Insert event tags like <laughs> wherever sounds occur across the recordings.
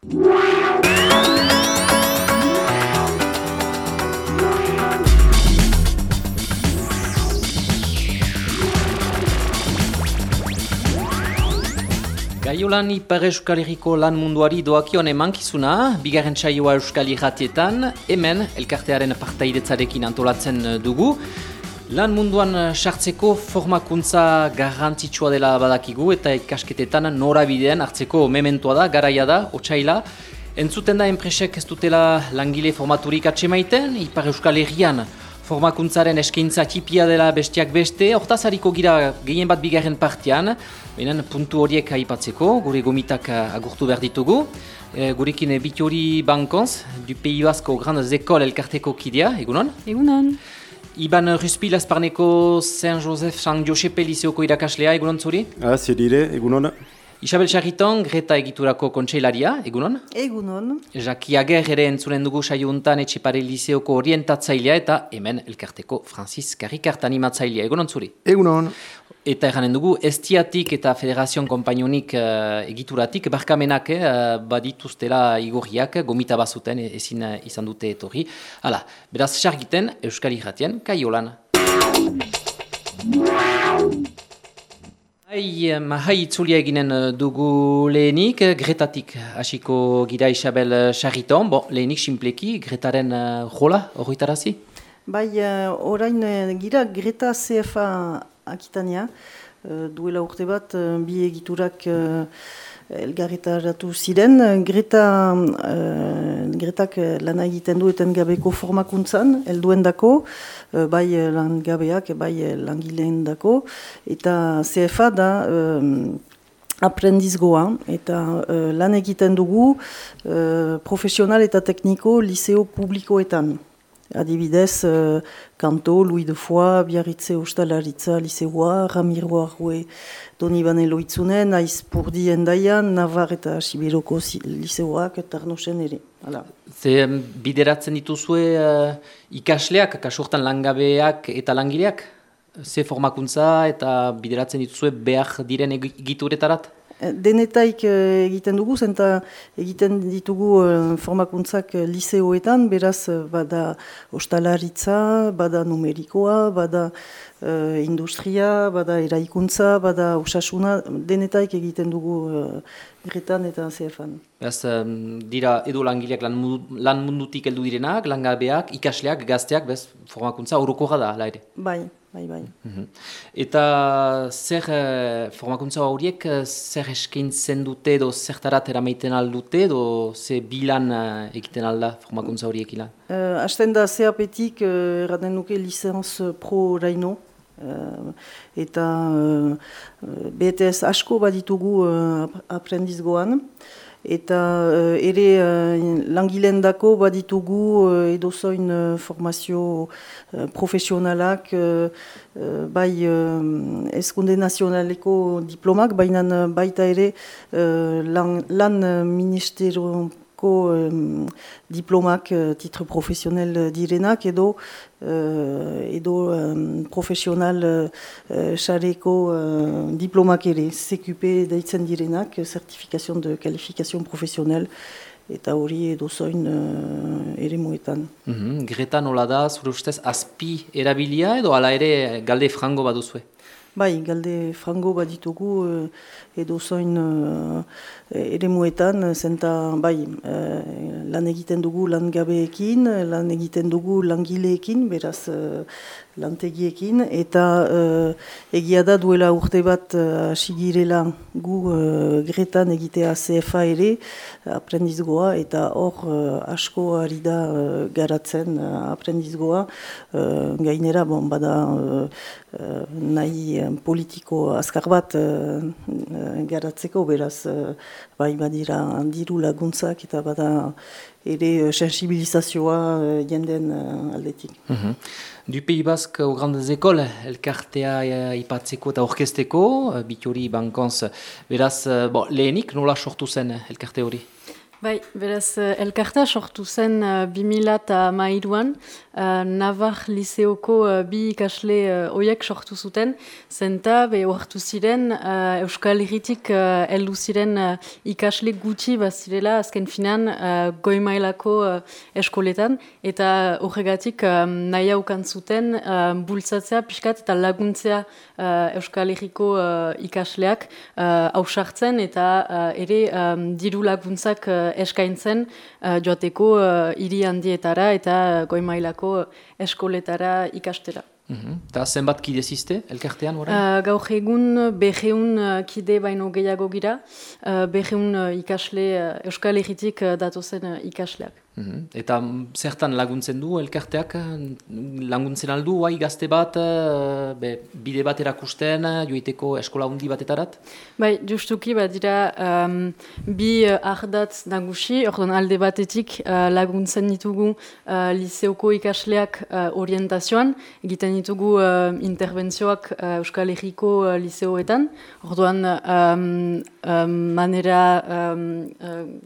Gaiolan Ipar Euskal Herriko lan munduari doakion emankizuna, bigarren txaioa Euskal Herratietan, hemen elkartearen partaidetzarekin antolatzen dugu. Lan munduan sartzeko formakuntza garrantzitsua dela badakigu eta ikasketetan norabidean hartzeko mementoa da, garaia da, otxaila. Entzuten da enpresek ez dutela langile formaturik atsemaiten, Ipar Euskal Herrian formakuntzaren eskaintza tipia dela bestiak beste, hortaz hariko gira gehien bat bigarren partian, benen puntu horiek aipatzeko, gure gomitak agurtu behar ditugu. E, gurekin Bitori Bankonz, du Pays Basque Grandes Écoles elkarteko kidea, egunon? Egunon. Iban Ruspil Azparneko Saint Joseph San Josepe Liseoko irakaslea, egunon zuri? Ah, zedire, egunon. Isabel Charriton, Greta egiturako kontseilaria, egunon? Egunon. Jaki Ager ere entzunen dugu saiuntan etxepare liseoko orientatzailea eta hemen elkarteko Francis Karrikart animatzailea, egunon zuri? Egunon. Eta eranen dugu, estiatik eta federazion kompainonik uh, egituratik, barkamenak uh, badituztela igorriak, gomita bazuten ezin uh, izan dute etorri. Hala, beraz, sargiten, Euskal Irratien, kaiolan. Hai, mahai itzulia eginen dugu lehenik, Gretatik hasiko gira Isabel Charriton, bon, lehenik simpleki, Gretaren rola, horretarazi? Bai, orain gira Greta CFA akitania, duela urte bat, bi egiturak uh, elgarretaratu ziren. Greta, uh, Gretak lana egiten du eten gabeko formakuntzan, elduen dako, bai langabeak, bai langileen dako, eta CFA da um, aprendizgoa, eta uh, lan egiten dugu uh, profesional eta tekniko liceo publikoetan. Adibidez, uh, Kanto, Louis de Foix, Biarritze Ostalaritza, Liseoa, Ramiro Arrue, Donibane Loitzunen, Aizpurdi Endaian, Navar eta Sibiroko Liseoak eta Arnosen ere. Hala. Ze bideratzen dituzue uh, ikasleak, kasurtan langabeak eta langileak? Ze formakuntza eta bideratzen dituzue behar diren egituretarat? Denetaik egiten dugu, zenta egiten ditugu formakuntzak liseoetan, beraz bada ostalaritza, bada numerikoa, bada industria, bada eraikuntza, bada usasuna, denetaik egiten dugu erretan eta CFan. Beraz, dira edo langileak lan, lan mundutik heldu direnak, langabeak, ikasleak, gazteak, bez, formakuntza orokorra da, la ere? Bai. Bai, bai. Eta zer formakuntza horiek zer eskaintzen dute edo zertarat eramaiten aldute edo ze bilan egiten alda formakuntza horiek ilan? Uh, Asten da zeapetik uh, erraten nuke licenz pro raino. Uh, eta uh, BTS asko baditugu uh, aprendizgoan. Eta uh, ere uh, langileen dako baditugu uh, edozoin uh, formazio uh, profesionalak uh, uh, bai uh, eskunde nazionaleko diplomak, baina baita ere uh, lan, lan ministerio um, diplomak uh, titre profesional direnak edo uh, edo um, profesional xareko uh, uh, diplomak ere CQP deitzen direnak, certification de qualification profesional eta hori edo zoin uh, ere muetan. Mm -hmm. Greta nola da, zure ustez, azpi erabilia edo ala ere galde frango baduzue? Bai, galde frango baditugu edo zoin uh, ere muetan, zenta bai, uh, lan egiten dugu langabeekin, lan egiten dugu langileekin, beraz uh, lantegiekin, eta uh, egia da duela urte bat hasi uh, gu uh, gretan egitea CFA ere, aprendizgoa, eta hor uh, asko ari da garatzen uh, aprendizgoa, gainera, bon, bada uh, nahi politiko azkar bat garatzeko, beraz, uh, bai badira diru laguntzak eta bada ere sensibilizazioa uh, jenden aldetik. Mm -hmm. Du Pays Basque au Grandes Écoles, elkartea ipatzeko eta orkesteko, bitori bankontz, beraz, uh, bo, lehenik nola sortu zen elkarte hori? Bai, beraz, eh, elkarta sortu zen uh, 2000 eta mairuan, uh, Navar Liseoko uh, bi ikasle uh, oiek sortu zuten, zenta be oartu ziren uh, Euskal Herritik uh, eldu ziren uh, ikasle gutxi bazirela azken finan uh, goimailako uh, eskoletan, eta horregatik um, nahi haukan zuten uh, bultzatzea, pixkat eta laguntzea uh, Euskal Herriko uh, ikasleak hausartzen uh, eta uh, ere um, diru laguntzak eskaintzen uh, joateko uh, hiri handietara eta uh, eskoletara ikastera. Mhm. Eta zenbat kide ziste, elkartean? Uh, gaur egun beheun kide baino gehiago gira, uh, beheun ikasle, uh, euskal egitik uh, datozen uh, ikasleak. Mhm. Eta zertan laguntzen du elkarteak, laguntzen aldu, bai gazte bat, eh, be, bide bat erakusten, joiteko eskola hundi batetarat? Bai, justuki bat dira um, bi uh, ardatz nagusi, orduan alde batetik uh, laguntzen ditugu uh, liseoko ikasleak uh, orientazioan, egiten ditugu uh, intervenzioak uh, Euskal Herriko uh, liseoetan, orduan um, um, manera um,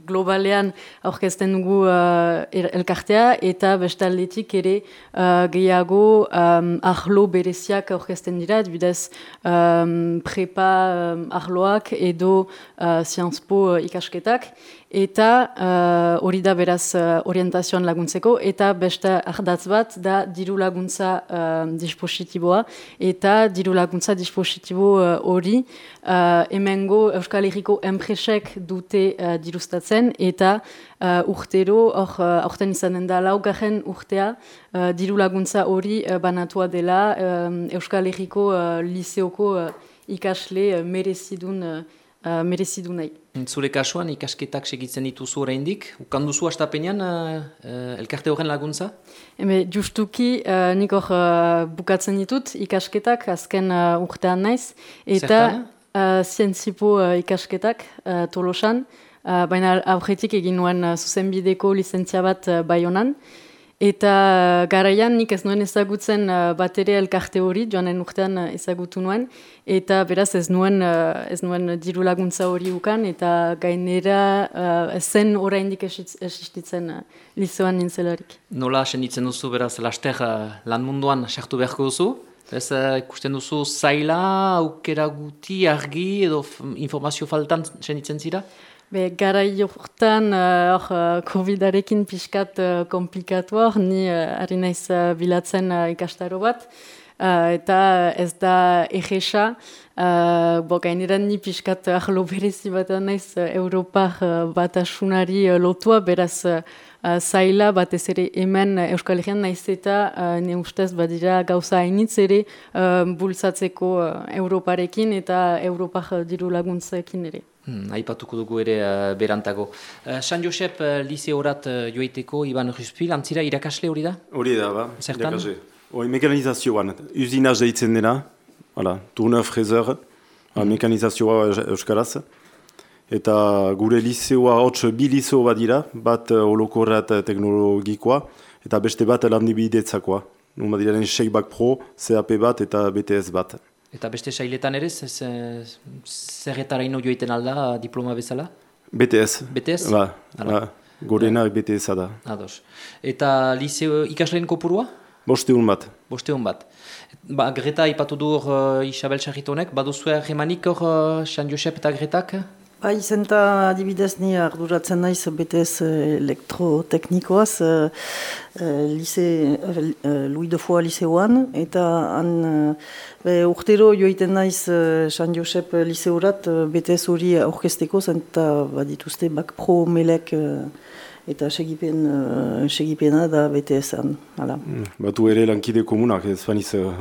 globalean aurkezten dugu uh, elkartea eta bestaldetik ere uh, gehiago um, ahlo bereziak aurkezten dira, bidez um, prepa um, ahloak edo uh, Sciences Po uh, ikasketak eta uh, hori da beraz uh, orientazioan laguntzeko, eta beste ardatz bat da diru laguntza uh, dispositiboa, eta diru laguntza dispositibo hori emengo Euskal Herriko enpresek dute dirustatzen, eta urtero, hor uh, izanen da laugarren urtea, diru laguntza hori banatua dela Euskal Herriko liseoko ikasle merezidun uh, uh, merezidu nahi. Zure kasuan ikasketak segitzen dituzu oraindik, ukan duzu astapenean uh, uh, elkarte horren laguntza? Eme, justuki uh, nik hor uh, bukatzen ditut ikasketak azken uh, urtean naiz. Eta uh, zientzipo uh, ikasketak uh, tolosan, uh, baina aurretik egin nuen uh, zuzenbideko lizentzia bat uh, bai honan. Eta garaian nik ez nuen ezagutzen uh, bat ere elkarte hori, joanen urtean uh, ezagutu nuen, eta beraz ez nuen, uh, ez nuen diru laguntza hori ukan, eta gainera uh, zen oraindik esistitzen uh, lizoan nintzelarik. Nola senditzen duzu beraz laster uh, lan munduan sartu beharko duzu? Ez ikusten duzu zaila, aukera guti, argi edo informazio faltan senditzen zira? Be, gara jortan, uh, uh, COVID-arekin pixkat uh, komplikatu hor, ni uh, ari naiz uh, bilatzen uh, ikastaro bat, uh, eta ez da egesa, uh, bo, gainiran ni pixkat ahlo berezi bat naiz uh, Europar uh, bat asunari uh, lotua, beraz uh, zaila bat ez ere hemen Euskal Herrian naiz eta uh, ne ustez badira gauza hainitz ere uh, bultzatzeko uh, Europarekin eta Europar diru laguntzekin ere. Hmm, aipatuko dugu ere uh, berantago. Uh, San Josep uh, liseorat uh, joiteko Iban Ruspil, antzira irakasle hori da? Hori da, ba. Zertan? Irakasle. Hoi, mekanizazioan, usinaz deitzen dena, hala, turne frezer, mm. mekanizazioa euskaraz. Eta gure liseoa, hotz bi liseo bat dira, bat uh, holokorrat teknologikoa, eta beste bat landibidetzakoa. Numa dira, Sheibak Pro, CAP bat eta BTS bat. Eta beste sailetan ere, zerretara ino joiten alda diploma bezala? BTS. BTS? Ba, ba gorena ba. BTS da. Ados. Eta liseo ikasleen kopurua? Boste hon bat. Boste hon bat. Ba, Greta ipatu du hor uh, Isabel Sarritonek, baduzu erremanik hor uh, San Josep eta Gretak? Bai, zenta adibidez ni arduratzen naiz BTS elektroteknikoaz uh, lise, uh, Louis de Foix liseoan, eta han be, urtero joiten naiz San Josep liseorat BTS hori aurkesteko, zenta badituzte bak pro melek eta segipen, uh, segipena da BTS-an. Batu ere lankide komunak, ez faniz uh,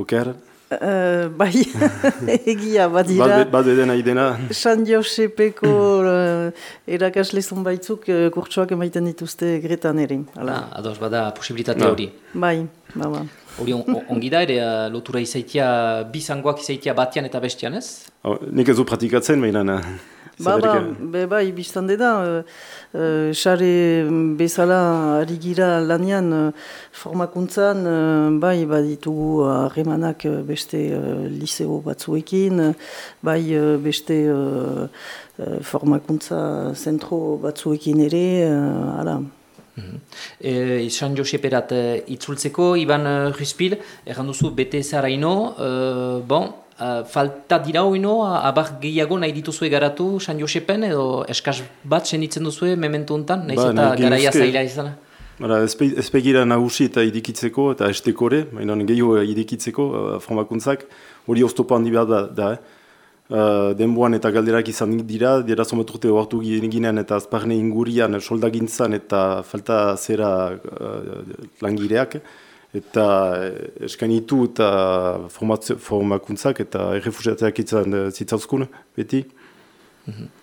oker? Uh, bai, <laughs> egia bat dira. Bat edena idena. San Josepeko uh, erakasle zonbaitzuk uh, kurtsuak emaiten dituzte gretan ere. Ah, ados, bada posibilitate hori. Bai, ba, ba. Hori on, ongi da ere uh, lotura izaitia, bizangoak izaitia batian eta bestian ez? Oh, nik ez du pratikatzen, baina Ba, ba, be, ba, ibiztan da, xare bezala ari gira lanian formakuntzan, bai, baditugu harremanak beste liceo batzuekin, bai, beste formakuntza zentro batzuekin ere, ala. Mm -hmm. San Joseperat itzultzeko, Iban Ruspil, erran duzu bete bon, Uh, falta dira hoino, abar gehiago nahi dituzue garatu San Josepen edo eskaz bat senditzen duzue mementu honetan, nahiz ba, eta garaia zaila izan? Bara, ezpegira nagusi eta idikitzeko eta estekore, mainan gehiago idikitzeko uh, formakuntzak, hori oztopo handi behar da, da eh? Uh, denboan eta galderak izan dira, dira zometurte hartu ginen eta azparne ingurian soldagintzan eta falta zera uh, langireak eta eh, eskainitu eta formakuntzak eta errefusiateak izan eh, zitzauzkun, beti. Mhm.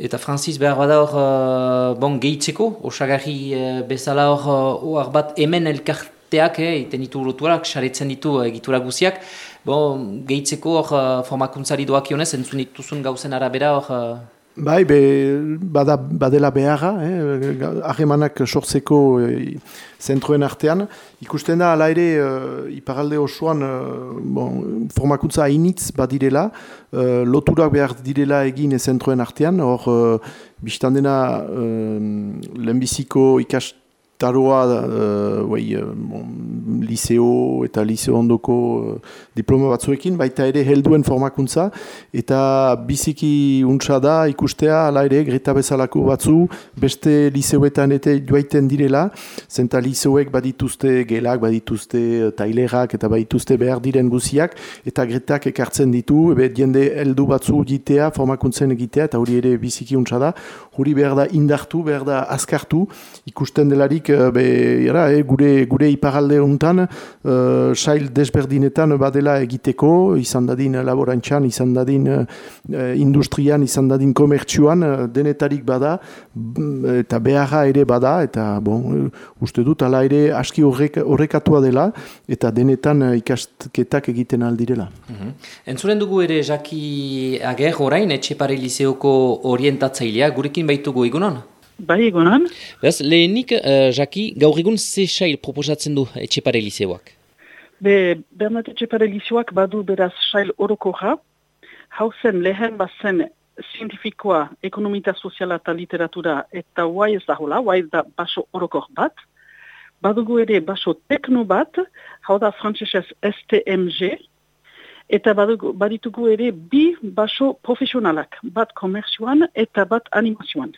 Eta Francis behar bada hor, bon, gehitzeko, osagarri bezala hor, uh, bat hemen elkarteak, eh, ditu lotuak, saretzen ditu egitura guziak, bon, gehitzeko hor formakuntzari doak ionez, entzun dituzun gauzen arabera hor, Bai, be, bada, badela beharra, eh, ahemanak sortzeko eh, zentroen artean. Ikusten da, ala ere, eh, iparalde osoan eh, bon, formakuntza hainitz badirela, eh, loturak behar direla egin zentroen artean, hor, eh, biztan dena, eh, lehenbiziko ikast taroa uh, liceo eta liceo ondoko uh, diploma batzuekin, baita ere helduen formakuntza, eta biziki untsa da ikustea, ala ere, greta bezalako batzu, beste liceoetan eta joaiten direla, zenta liceoek badituzte gelak, badituzte tailerak, eta badituzte behar diren guziak, eta gretak ekartzen ditu, ebe jende heldu batzu gitea, formakuntzen egitea, eta hori ere biziki untsa da, hori behar da indartu, behar da azkartu, ikusten delarik be, era, e, gure, gure iparalde honetan, uh, sail desberdinetan badela egiteko, izan dadin laborantxan, izan dadin uh, industrian, izan dadin komertsuan, uh, denetarik bada, eta beharra ere bada, eta bon, uste dut, ala ere aski horrek, horrekatua dela, eta denetan ikastketak egiten aldirela. Mm -hmm. Entzuren dugu ere, Jaki Ager, orain, etxepare liseoko orientatzailea, gurekin baitugu egunon? Bai, egonan. Beraz, lehenik, uh, Jaki, gaur egun ze sail proposatzen du etxepare liseoak? Be, Bernat etxepare liseoak badu beraz sail orokoja. Hauzen lehen bazen zientifikoa, ekonomita soziala eta literatura eta guai ez da hola, guai da baso orokor bat. Badugu ere baso tekno bat, hau da frantzesez STMG, eta badugu, baditugu ere bi baso profesionalak, bat komerzioan eta bat animazioan.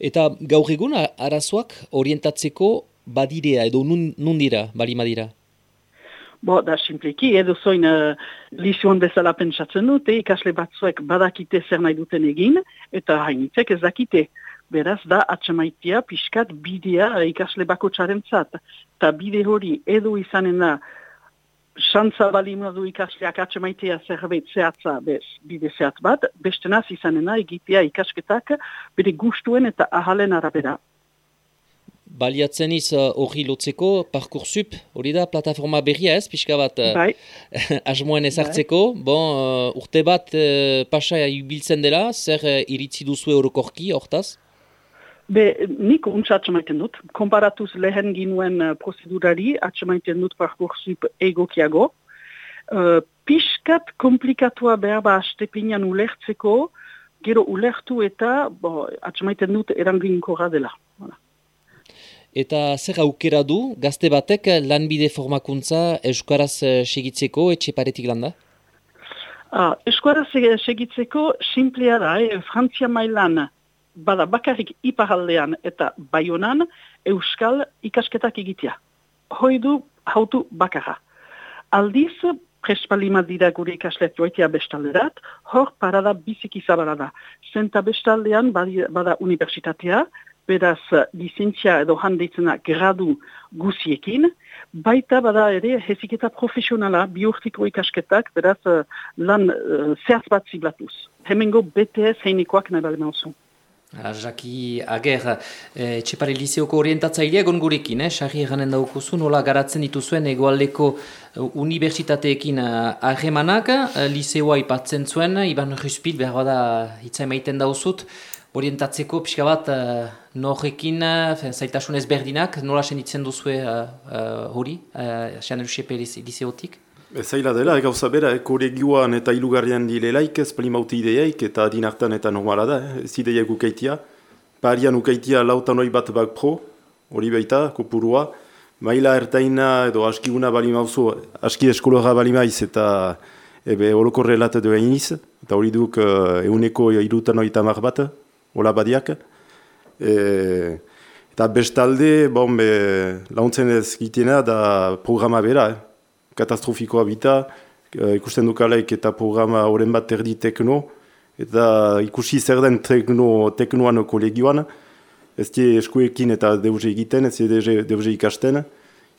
Eta gaur egun arazoak orientatzeko badirea edo nun, nun dira, bali madira? Bo, da, simpleki, edo zoin uh, lizioan bezala pentsatzen dute, ikasle batzuek badakite zer nahi duten egin, eta hainitzek ez dakite. Beraz, da, atxamaitia, pixkat, bidea ikasle bako txaren zat. Ta bide hori edo izanen da, xantza bali du ikasleak atxemaitea zerbait zehatza bez, bide zehat bat, <laughs> beste naz izanena egitea ikasketak bere gustuen eta ahalen arabera. Baliatzen iz hori uh, lotzeko, parkursup, hori da, plataforma berria ez, pixka bat, uh, bai. asmoen ezartzeko, bai. bon, uh, urte bat uh, pasa ibiltzen dela, zer uh, iritzi duzu eurokorki, hortaz? Be, nik untsa atxamaiten dut, komparatuz lehen ginuen uh, prozedurari atxamaiten dut parkursup egokiago. Uh, piskat komplikatua behar ba astepinan ulertzeko, gero ulertu eta bo, atxamaiten dut eranginko dela. Eta zer aukera du, gazte batek lanbide formakuntza Euskaraz uh, segitzeko etxe paretik landa? Ah, Euskaraz segitzeko simplea da, eh? Frantzia mailan bada bakarrik iparaldean eta baionan euskal ikasketak egitea. Hoi du hautu bakarra. Aldiz, prespalima dira gure ikaslet joitea bestalderat, hor parada biziki zabara. Zenta bestaldean bada universitatea, beraz licentzia edo handitzena gradu guziekin, baita bada ere heziketa profesionala biurtiko ikasketak, beraz lan uh, zehaz bat ziblatuz. Hemengo BTS heinikoak nahi bale Jaki ager, e, Txepare Liseoko orientatzailea egon gurekin, eh? Sarri eganen daukuzu, nola garatzen dituzuen egoaldeko uh, unibertsitateekin ahemanak, uh, Liseoa ipatzen zuen, Iban Ruspil behar bada hitza emaiten dauzut, orientatzeko pixka bat uh, norrekin uh, zaitasun ezberdinak, nola senditzen duzue hori, uh, uh, Xaner Liseotik? Zaila dela, gauza bera, kolegioan eta ilugarrian dilelaik, ez palimauti ideiaik, eta dinartan eta normala da, ez ideiak ukaitia. Parian ukaitia lautan hori bat bak pro, hori baita, kopurua. Maila ertaina edo askiguna bali mauzu, aski eskolora bali maiz eta ebe holokorre lat edo iniz, eta hori duk uh, euneko irutan tamar bat, hola badiak. E, eta bestalde, bon, be, launtzen ez gitena da programa bera, eh katastrofikoa bita, uh, ikusten dukalaik eta programa horren bat erdi tekno, eta ikusi zer den tekno, teknoan kolegioan, ez die eskuekin eta deuze egiten, ez die deuze ikasten,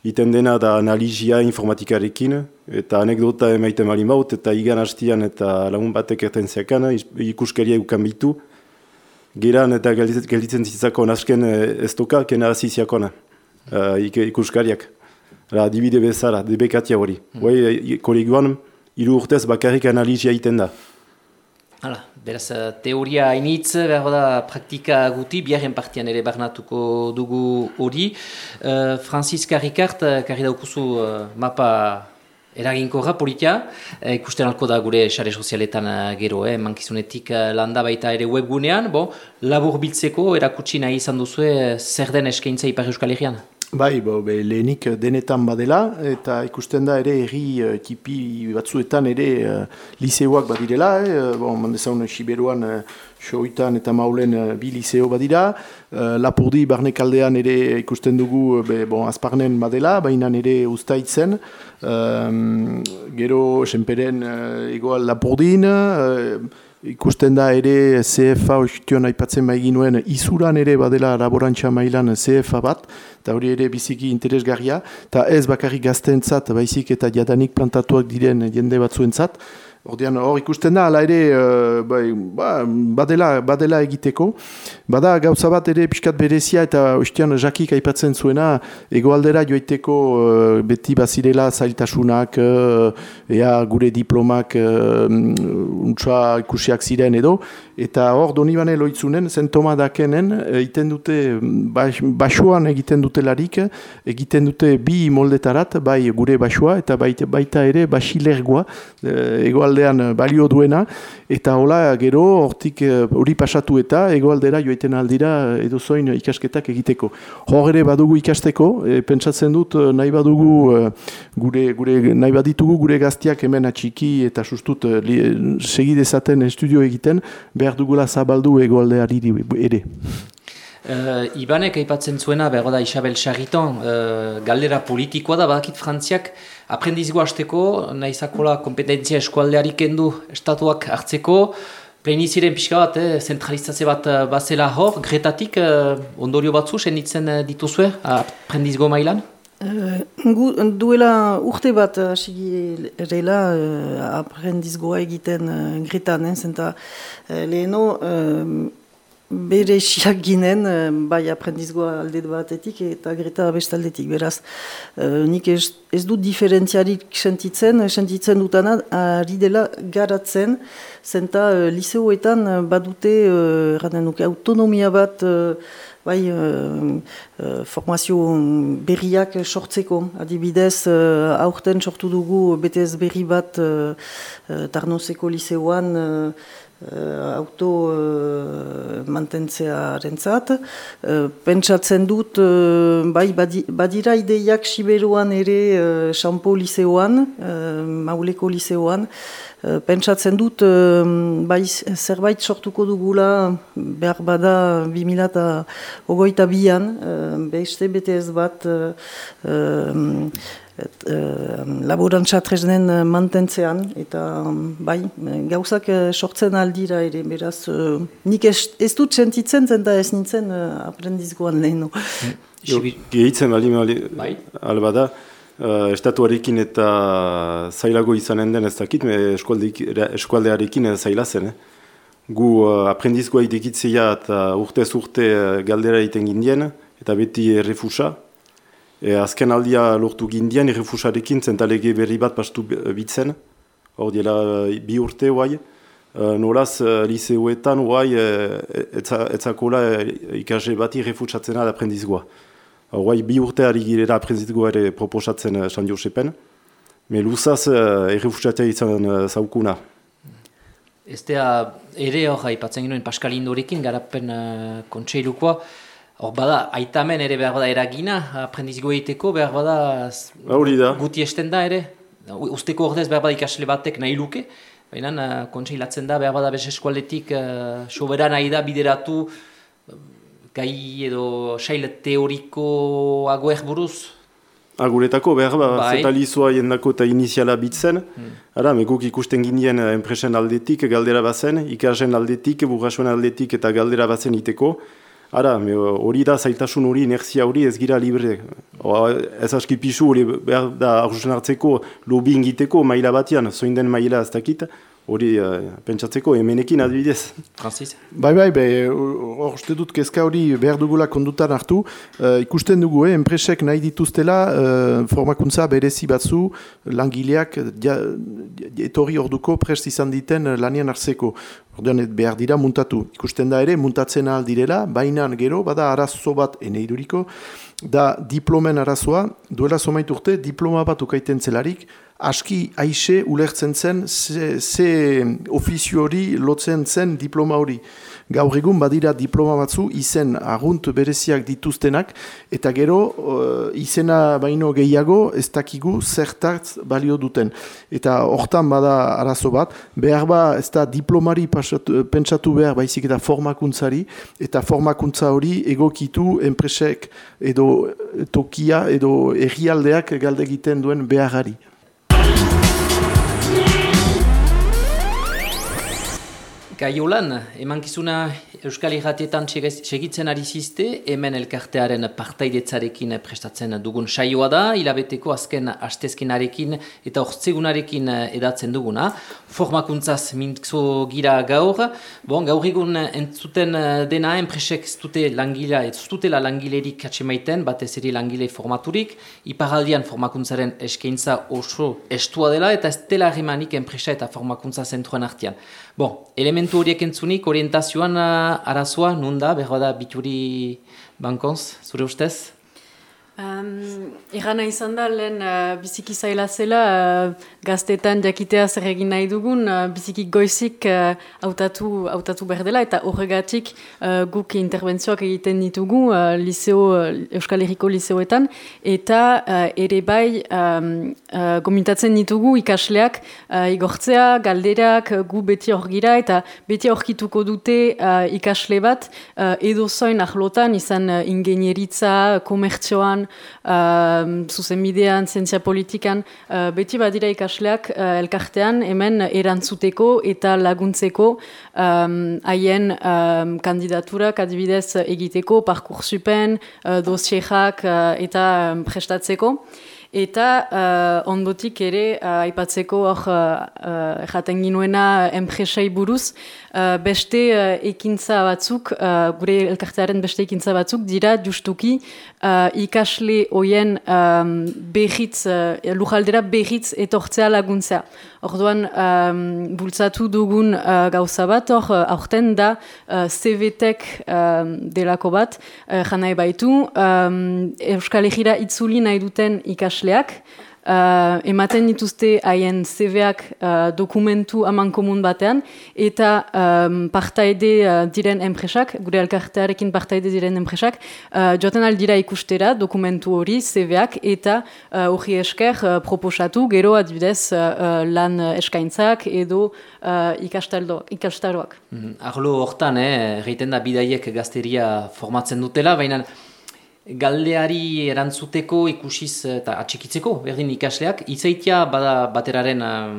iten dena da analizia informatikarekin, eta anekdota emaiten mali maut, eta igan hastian eta lagun batek erten zeakan, ikuskeria eukan bitu, geran eta gelditzen zitzako nasken eh, ez toka, kena aziziakona, uh, ikuskariak. Hala, dibide bezala, debekatia hori. Hmm. Hoi, kolegioan, iru urtez bakarrik analizia egiten da. Hala, beraz, eh, teoria hainitz, behar da, praktika guti, biaren partian ere barnatuko dugu hori. Uh, Francis Karikart, eh, karri daukuzu uh, mapa eraginkorra politia, ikusten alko da gure xare sozialetan gero, eh, mankizunetik landa baita ere webgunean, bo, labur biltzeko, erakutsi nahi izan duzu, zer den eskaintza Ipar Euskal Herrian? Bai, bo, be, lehenik denetan badela, eta ikusten da ere erri uh, tipi batzuetan ere uh, liseoak badirela, eh? bon, mandezaun Siberuan uh, Soitan eta Maulen uh, bi liseo badira, uh, Lapurdi barnekaldean ere ikusten dugu be, bon, azparnen badela, baina ere ustaitzen, um, gero senperen uh, egoal Lapurdin, uh, Ikusten da ere CFA ostion aipatzen maiginuen izuran ere badela laborantza mailan CFA bat, eta hori ere biziki interesgarria, eta ez bakarrik gaztentzat, baizik eta jadanik plantatuak diren jende batzuentzat, Ordean, hor ikusten da, ala ere, uh, bai, ba, badela, badela egiteko. Bada gauza bat ere pixkat berezia eta ostian jakik aipatzen zuena, egoaldera joiteko uh, beti bazirela zailtasunak, uh, ea gure diplomak uh, untsa ikusiak ziren edo, eta hor doni bane loitzunen, zentoma dakenen, egiten dute, basuan egiten dute larik, egiten dute bi moldetarat, bai gure basua eta baita, baita ere basilergoa, uh, egoaldean eh, balio duena, eta hola gero hortik eh, hori pasatu eta egoaldera joiten aldira edo zoin ikasketak egiteko. Hor ere badugu ikasteko, e, pentsatzen dut nahi badugu gure, gure, nahi baditugu gure gaztiak hemen atxiki eta sustut segidezaten estudio egiten, behar dugula zabaldu egoaldeari ere. Uh, Ibanek aipatzen zuena, behar da Isabel Charriton, uh, galdera politikoa da, badakit frantziak, aprendizgo hasteko, nahizakola kompetentzia eskualdeari kendu estatuak hartzeko, pleniziren pixka bat, eh, zentralizatze bat uh, bazela hor, gretatik uh, ondorio batzu, senditzen uh, dituzue, aprendizgo mailan? Uh, duela urte bat hasi uh, aprendizgoa egiten uh, gretan, eh, zenta uh, leheno bere siak ginen, eh, bai aprendizgoa alde batetik eta greta bestaldetik. Beraz, uh, nik ez, ez dut diferentziarik sentitzen, sentitzen dutana, ari dela garatzen, zenta uh, liseoetan badute, uh, nuke, autonomia bat, bai, formazio berriak sortzeko. Adibidez, aurten sortu dugu BTS berri bat Tarnoseko liseoan, auto uh, mantentzearen zat. Uh, pentsatzen dut, uh, bai, badira ideiak Siberuan ere, uh, Liseoan, uh, Mauleko Liseoan, pentsatzen dut, bai, zerbait sortuko dugula, behar bada 2008 bian, uh, beste BTS bat, et, uh, laborantza tresnen uh, mantentzean, eta um, bai, gauzak uh, sortzen aldira ere, beraz, nik ez, ez dut sentitzen zen da ez nintzen uh, aprendizgoan lehen. No? Gehitzen bali, bali, bai. albada, uh, estatuarekin eta zailago izanen den ez dakit, eskualdearekin zailazen, eh? gu uh, aprendizkoa itekitzea eta urtez urte uh, galdera egiten gindien, eta beti errefusa. E, azken aldia lortu gindien errefusarekin zentalege berri bat pastu bitzen, hor diela bi urte guai. Nolaz, uh, liceoetan guai, uh, etzakola ikase bati refusatzen da aprendizgoa. Guai, bi urte ari girera aprendizgoa ere proposatzen San Josepen, me luzaz errefusatzea izan zaukuna. Ez ere hor haipatzen ginoen Pascal Indorekin, garapen uh, kontseilukoa, hor bada, aitamen ere behar bada eragina, aprendizgo egiteko behar bada da. guti esten da ere, usteko ordez behar bada ikasle batek nahi luke, baina uh, kontseilatzen da behar bada bez eskualetik uh, soberan nahi da bideratu uh, gai edo sail teorikoagoek buruz, Aguretako behar ba, bai. zeta lizoa jendako eta iniziala bitzen. Hmm. Ara, meguk ikusten ginen eh, enpresen aldetik galdera bazen, ikasen aldetik, burrasuen aldetik eta galdera bazen iteko. Ara, hori da zaitasun hori, inerzia hori ez gira libre. O, ez aski pisu hori behar da arruzen hartzeko lobi ingiteko maila batian, zoin den maila ez dakit hori uh, pentsatzeko hemenekin adibidez. Francis? Bai, bai, bai, hor uste dut kezka hori behar dugula kondutan hartu. Uh, ikusten dugu, eh, enpresek nahi dituztela uh, formakuntza berezi batzu langileak dia, etorri orduko prest izan diten lanian hartzeko. Ordean behar dira muntatu. Ikusten da ere, muntatzen ahal direla, bainan gero, bada arazo bat eneiduriko, da diplomen arazoa, duela somait urte, diploma bat ukaiten zelarik, aski aixe ulertzen zen ze, ze ofizio hori lotzen zen diploma hori. Gaur egun badira diploma batzu izen agunt bereziak dituztenak eta gero uh, izena baino gehiago ez dakigu zertart balio duten. Eta hortan bada arazo bat, behar ba ez da diplomari pasatu, pentsatu behar baizik eta formakuntzari eta formakuntza hori egokitu enpresek edo tokia edo errialdeak galde egiten duen beharari. Gaiolan, emankizuna Euskal Irratietan segitzen ari ziste, hemen elkartearen partaidetzarekin prestatzen dugun saioa da, hilabeteko azken astezkinarekin eta ortsegunarekin edatzen duguna. Formakuntzaz mintzo gira gaur, bon, gaur egun entzuten dena, enpresek ez dute langila, ez dutela langilerik maiten, batez ere langile formaturik, iparaldian formakuntzaren eskaintza oso estua dela, eta ez dela harremanik enpresa eta formakuntza zentruen artian. Bon, elementu horiek entzunik, orientazioan uh, arazoa, nun da, behar da, bituri bankoz, zure ustez? Um, Irana izan da, lehen uh, biziki zaila zela, uh, gaztetan jakitea zer egin nahi dugun, uh, biziki goizik uh, autatu, autatu behar dela, eta horregatik uh, guk interbentzioak egiten ditugu uh, liceo, uh, Euskal Herriko liceoetan, eta uh, ere bai um, uh, gomitatzen ditugu ikasleak uh, igortzea, galderak, gu beti hor gira, eta beti horkituko dute uh, ikasle bat, uh, edo ahlotan, izan uh, ingenieritza, komertzioan, uh, zuzenbidean, zientzia politikan, uh, beti badira ikasleak uh, elkartean hemen erantzuteko eta laguntzeko haien um, kandidaturak adibidez egiteko, parkursupen, uh, dosierak uh, eta um, prestatzeko. Eta uh, ondotik ere, uh, aipatzeko hor, uh, jaten ginuena enpresai buruz, uh, beste uh, ekintza batzuk, uh, gure elkartearen beste ekintza batzuk, dira justuki uh, ikasle hoien um, behitz, uh, lujaldera behitz etortzea laguntzea. Orduan, um, bultzatu dugun uh, gauza bat, hor, aurten da uh, CVTek um, delako bat, uh, janai baitu, um, Euskal Egira itzuli nahi duten ikasle ikasleak, uh, ematen dituzte haien CV-ak uh, dokumentu aman komun batean, eta um, partaide uh, diren enpresak, gure elkartearekin partaide diren enpresak, uh, joaten aldira ikustera dokumentu hori CV-ak, eta hori uh, esker uh, proposatu gero adibidez uh, lan eskaintzak edo uh, ikastaroak. Mm. Arlo hortan, eh, da bidaiek gazteria formatzen dutela, baina galdeari erantzuteko ikusiz eta atxikitzeko berdin ikasleak, izaitia bada bateraren um,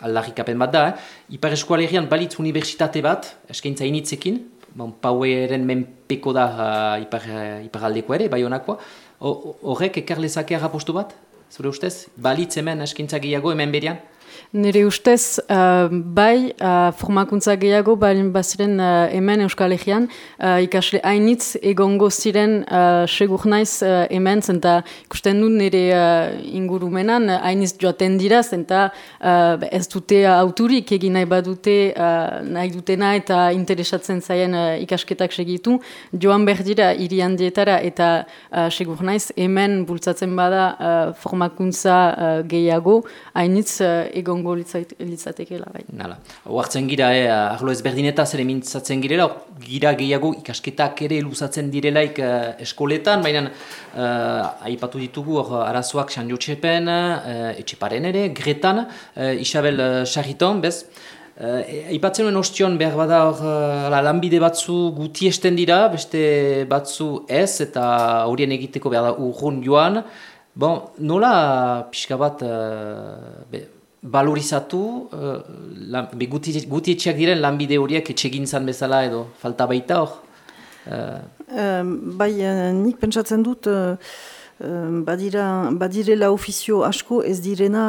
aldarrikapen bat da, eh? Ipar eskualerian balitz unibertsitate bat, eskaintza initzekin, bon, paueren menpeko da uh, ipar, uh, ere, bai honakoa, horrek ekarlezake harrapostu bat, zure ustez? Balitz hemen eskaintza gehiago hemen berian? Nire ustez, uh, bai, uh, formakuntza gehiago, balin baziren uh, hemen Euskal Herrian, uh, ikasle hainitz egongo ziren uh, segur naiz uh, hemen, zenta ikusten dut nire uh, ingurumenan, hainitz joaten dira, zenta uh, ez dute auturik egin nahi badute, uh, nahi dutena eta interesatzen zaien uh, ikasketak segitu, joan behar dira hiri handietara eta uh, segur naiz hemen bultzatzen bada uh, formakuntza uh, gehiago, hainitz uh, egongo litzatekeela. Bai. Nala. Oartzen gira, eh, ahlo ezberdineta ere mintzatzen girela, gira gehiago ikasketak ere luzatzen direlaik uh, eskoletan, baina uh, aipatu ditugu hor arazoak San Jotxepen, uh, etxeparen ere, Gretan, uh, Isabel uh, bez? Uh, Aipatzen nuen ostion behar bada hor uh, lanbide batzu guti esten dira, beste batzu ez, eta horien egiteko behar da urrun joan. Bon, nola pixka bat, uh, balorizatu, uh, guti, guti etxeak diren lanbide horiek etxegintzan bezala edo falta baita hor? Uh... bai, uh, nik pentsatzen dut, uh, badira, badirela ofizio asko ez direna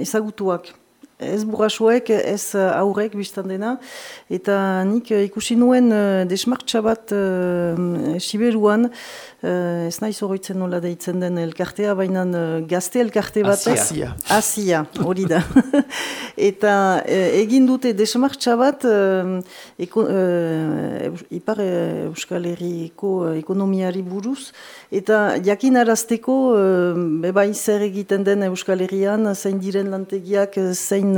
ezagutuak. Ez burrasuek, ez aurrek biztan dena, eta nik ikusi nuen desmartxa bat uh, Siberuan, ez nahi zoroitzen nola deitzen den elkartea, baina uh, gazte elkarte bat. Asia. Asia, hori da. <laughs> eta uh, egin dute desmartxa bat eko, uh, ipar Euskal Herriko ekonomiari buruz, eta jakin arazteko bebai zer egiten den Euskal Herrian, zein diren lantegiak, zein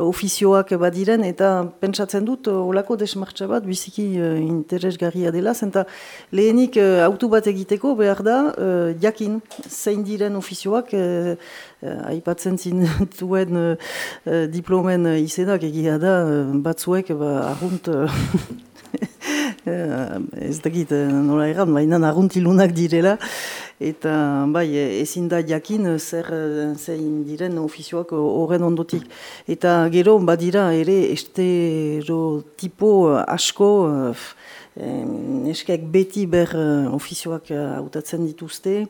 ofizioak badiren, eta pentsatzen dut, olako desmartxa bat, biziki interesgarria dela, zenta lehenik autu bat egiteko behar da, uh, jakin, zein diren ofizioak, uh, uh, aipatzen zinetuen uh, uh, diplomen uh, izenak egia da, batzuek, ba, argunt, <laughs> ez dakit, nola erran, baina argunt ilunak direla, eta bai, ezin da jakin zer zein diren ofizioak horren ondotik. Eta gero, badira ere, estereotipo asko, uh, neskek beti ber uh, ofizioak uh, hautatzen dituzte,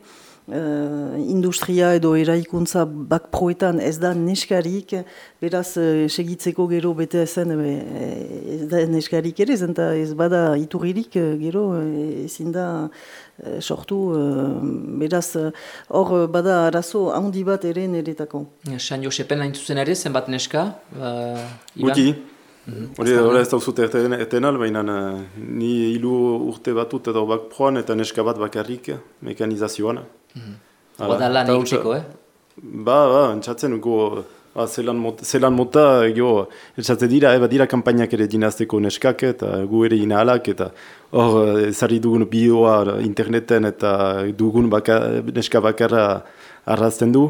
uh, industria edo eraikuntza bakproetan ez da neskarik, beraz uh, segitzeko gero bete ezen ez da neskarik ere, zenta ez bada iturririk gero ezin da sortu, beraz hor bada arazo handi bat ere niretako. San Josepen hain zuzen ere, zenbat neska? Uh, Hori da ez dauzute eten al, baina eh, ni hilu urte batut edo bak proan eta neska bat bakarrik mekanizazioan. Hora da lan egiteko, eh? Ba, ba, entzatzen go, ba, zelan, mota, zelan mota, jo, entzatzen dira, eba dira kampainak ere dinazteko neskak eta gu ere inahalak eta hor eh, ezari dugun bioa interneten eta dugun baka, neska bakarra arrazten du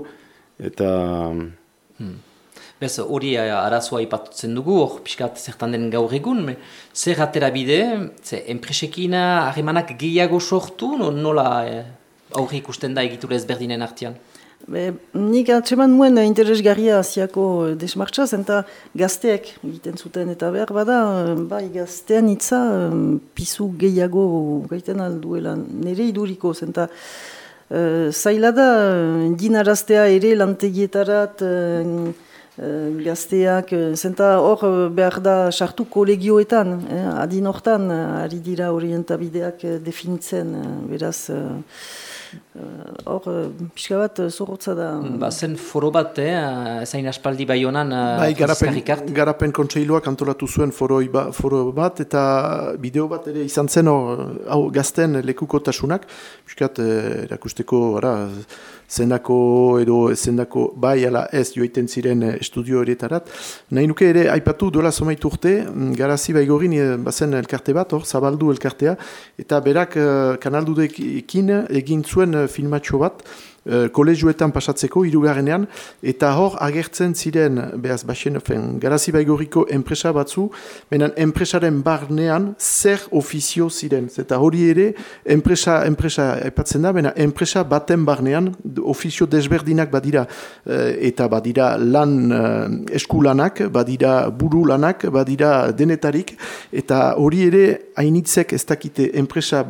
eta... Hmm. Bez, hori eh, arazoa ipatutzen dugu, hor pixkat zertan den gaur egun, me, zer atera bide, ze, enpresekin harremanak gehiago sortu, no, nola eh, aurri ikusten da egitura ezberdinen artian? Be, nik atseman nuen interesgarria asiako eh, desmartxaz, eta gazteek egiten zuten eta behar bada, eh, bai gaztean itza pisu gehiago gaiten alduela nire iduriko, zenta uh, zaila da, dinaraztea ere lantegietarat, Uh, gazteak, uh, zenta hor uh, behar da sartu kolegioetan, eh, adin hortan, ari dira orientabideak definitzen, beraz, hor, uh, pixka bat, zorrotza da. Ba, zen foro bat, eh, zain aspaldi bai honan, bai, garapen, garapen kontseiluak antolatu zuen foro, ba, foro bat, eta bideo bat ere izan zen, hau gazten lekukotasunak, pixka bat, erakusteko, ara, zenako edo zenako bai ala ez joiten ziren eh, estudio horietarat. Nahi nuke ere aipatu dola somaitu urte, mm, garazi baigorin eh, bazen elkarte bat, hor, zabaldu elkartea, eta berak kanaldudekin egin zuen filmatxo bat, Eh, kolegioetan pasatzeko irugarrenean, eta hor agertzen ziren, behaz, baxen, fen, garazi baigoriko enpresa batzu, benen enpresaren barnean zer ofizio ziren. Eta hori ere, enpresa, enpresa epatzen da, bena enpresa baten barnean ofizio desberdinak badira, eh, eta badira lan eh, eskulanak, badira buru lanak, badira denetarik, eta hori ere hainitzek ez dakite enpresa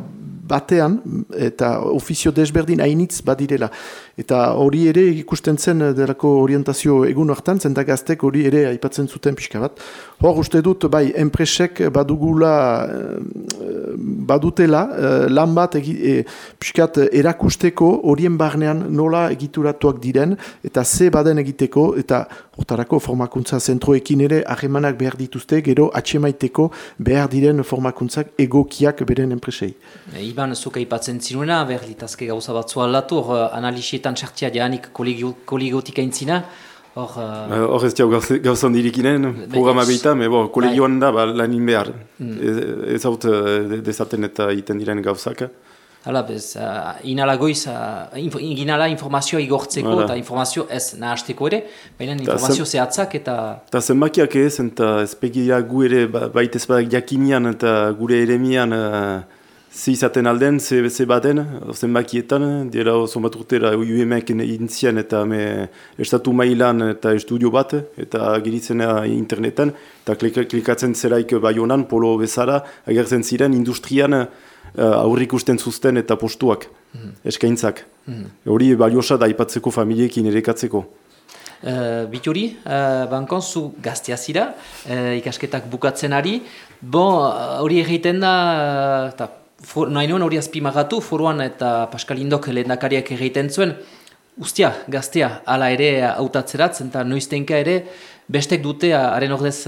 batean, eta ofizio desberdin hainitz badirela. Eta hori ere ikusten zen delako orientazio egun hartan, zen gaztek hori ere aipatzen zuten pixka bat. Hor uste dut, bai, enpresek badugula, badutela, lan bat e, pixkat erakusteko horien barnean nola egituratuak diren, eta ze baden egiteko, eta hortarako formakuntza zentroekin ere ahemanak behar dituzte, gero atxemaiteko behar diren formakuntzak egokiak beren enpresei. E, Iban, zuka ipatzen zinuena, behar ditazke gauza batzu aldatu, hor analisietan sartzia janik kolegiotik aintzina, Hor uh... ez jau gauzan dirikinen, programa behita, me bo, kolegioan bai. da, ba, lan behar. Mm. Ez, ez haut dezaten eta iten diren gauzak. Hala, bez, uh, inala goiz, uh, info, inala informazioa igortzeko eta informazio ez nahazteko ere, baina informazio zehatzak eta... Eta zenbakiak ez, eta ezpegia gu ere ba, baita ezpadak jakinian eta gure ere mian uh, zizaten alden, ze, ze baten, zenbakietan, dira oso bat urtera UEMek intzian eta me estatu mailan eta estudio bat, eta giritzen internetan, eta klikatzen zeraik bai honan, polo bezala, agertzen ziren industrian, uh, aurrik usten zuzten eta postuak, mm eskaintzak. Mm Hori baliosa da ipatzeko familiekin erekatzeko. Uh, Bituri, uh, bankon zu gaztea zira, uh, ikasketak bukatzen ari. Bon, hori egiten da, eta uh, nahi nuen hori azpimagatu, foruan eta Pascal Indok lehendakariak egiten zuen, Ustia, gaztea, ala ere hautatzeratzen eta noiztenka ere, bestek dute haren ordez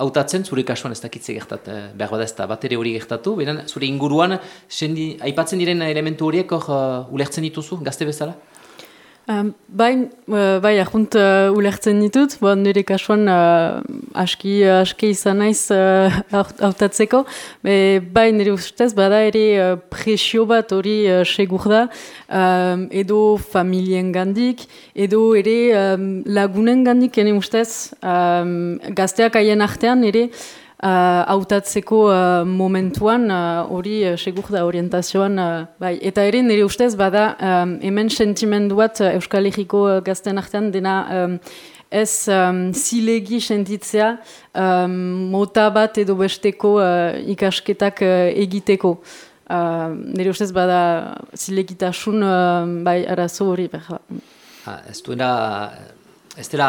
hautatzen zure kasuan ez dakitze gertat, eh, behar bada ez da bat ere hori gertatu, beren zure inguruan, sendi, aipatzen diren elementu horiek hor uh, ulertzen dituzu, gazte bezala? Um, bai, uh, bai, ahunt uh, ulertzen ditut, bo, nire kasuan uh, aski, aski izan naiz hautatzeko. Uh, bai, nire ustez, bada ere uh, presio bat hori uh, segur da, um, edo familien gandik, edo ere um, lagunen gandik, ene ustez, um, gazteak haien artean ere, uh, autatzeko uh, momentuan uh, hori uh, segur da orientazioan uh, bai. eta ere nire ustez bada um, hemen sentimendu bat uh, Euskal Herriko uh, gazten artean dena um, ez um, zilegi sentitzea um, mota bat edo besteko uh, ikasketak uh, egiteko. Uh, nire ustez bada zilegitasun uh, bai arazo hori behar. Ah, ez duena, ez dela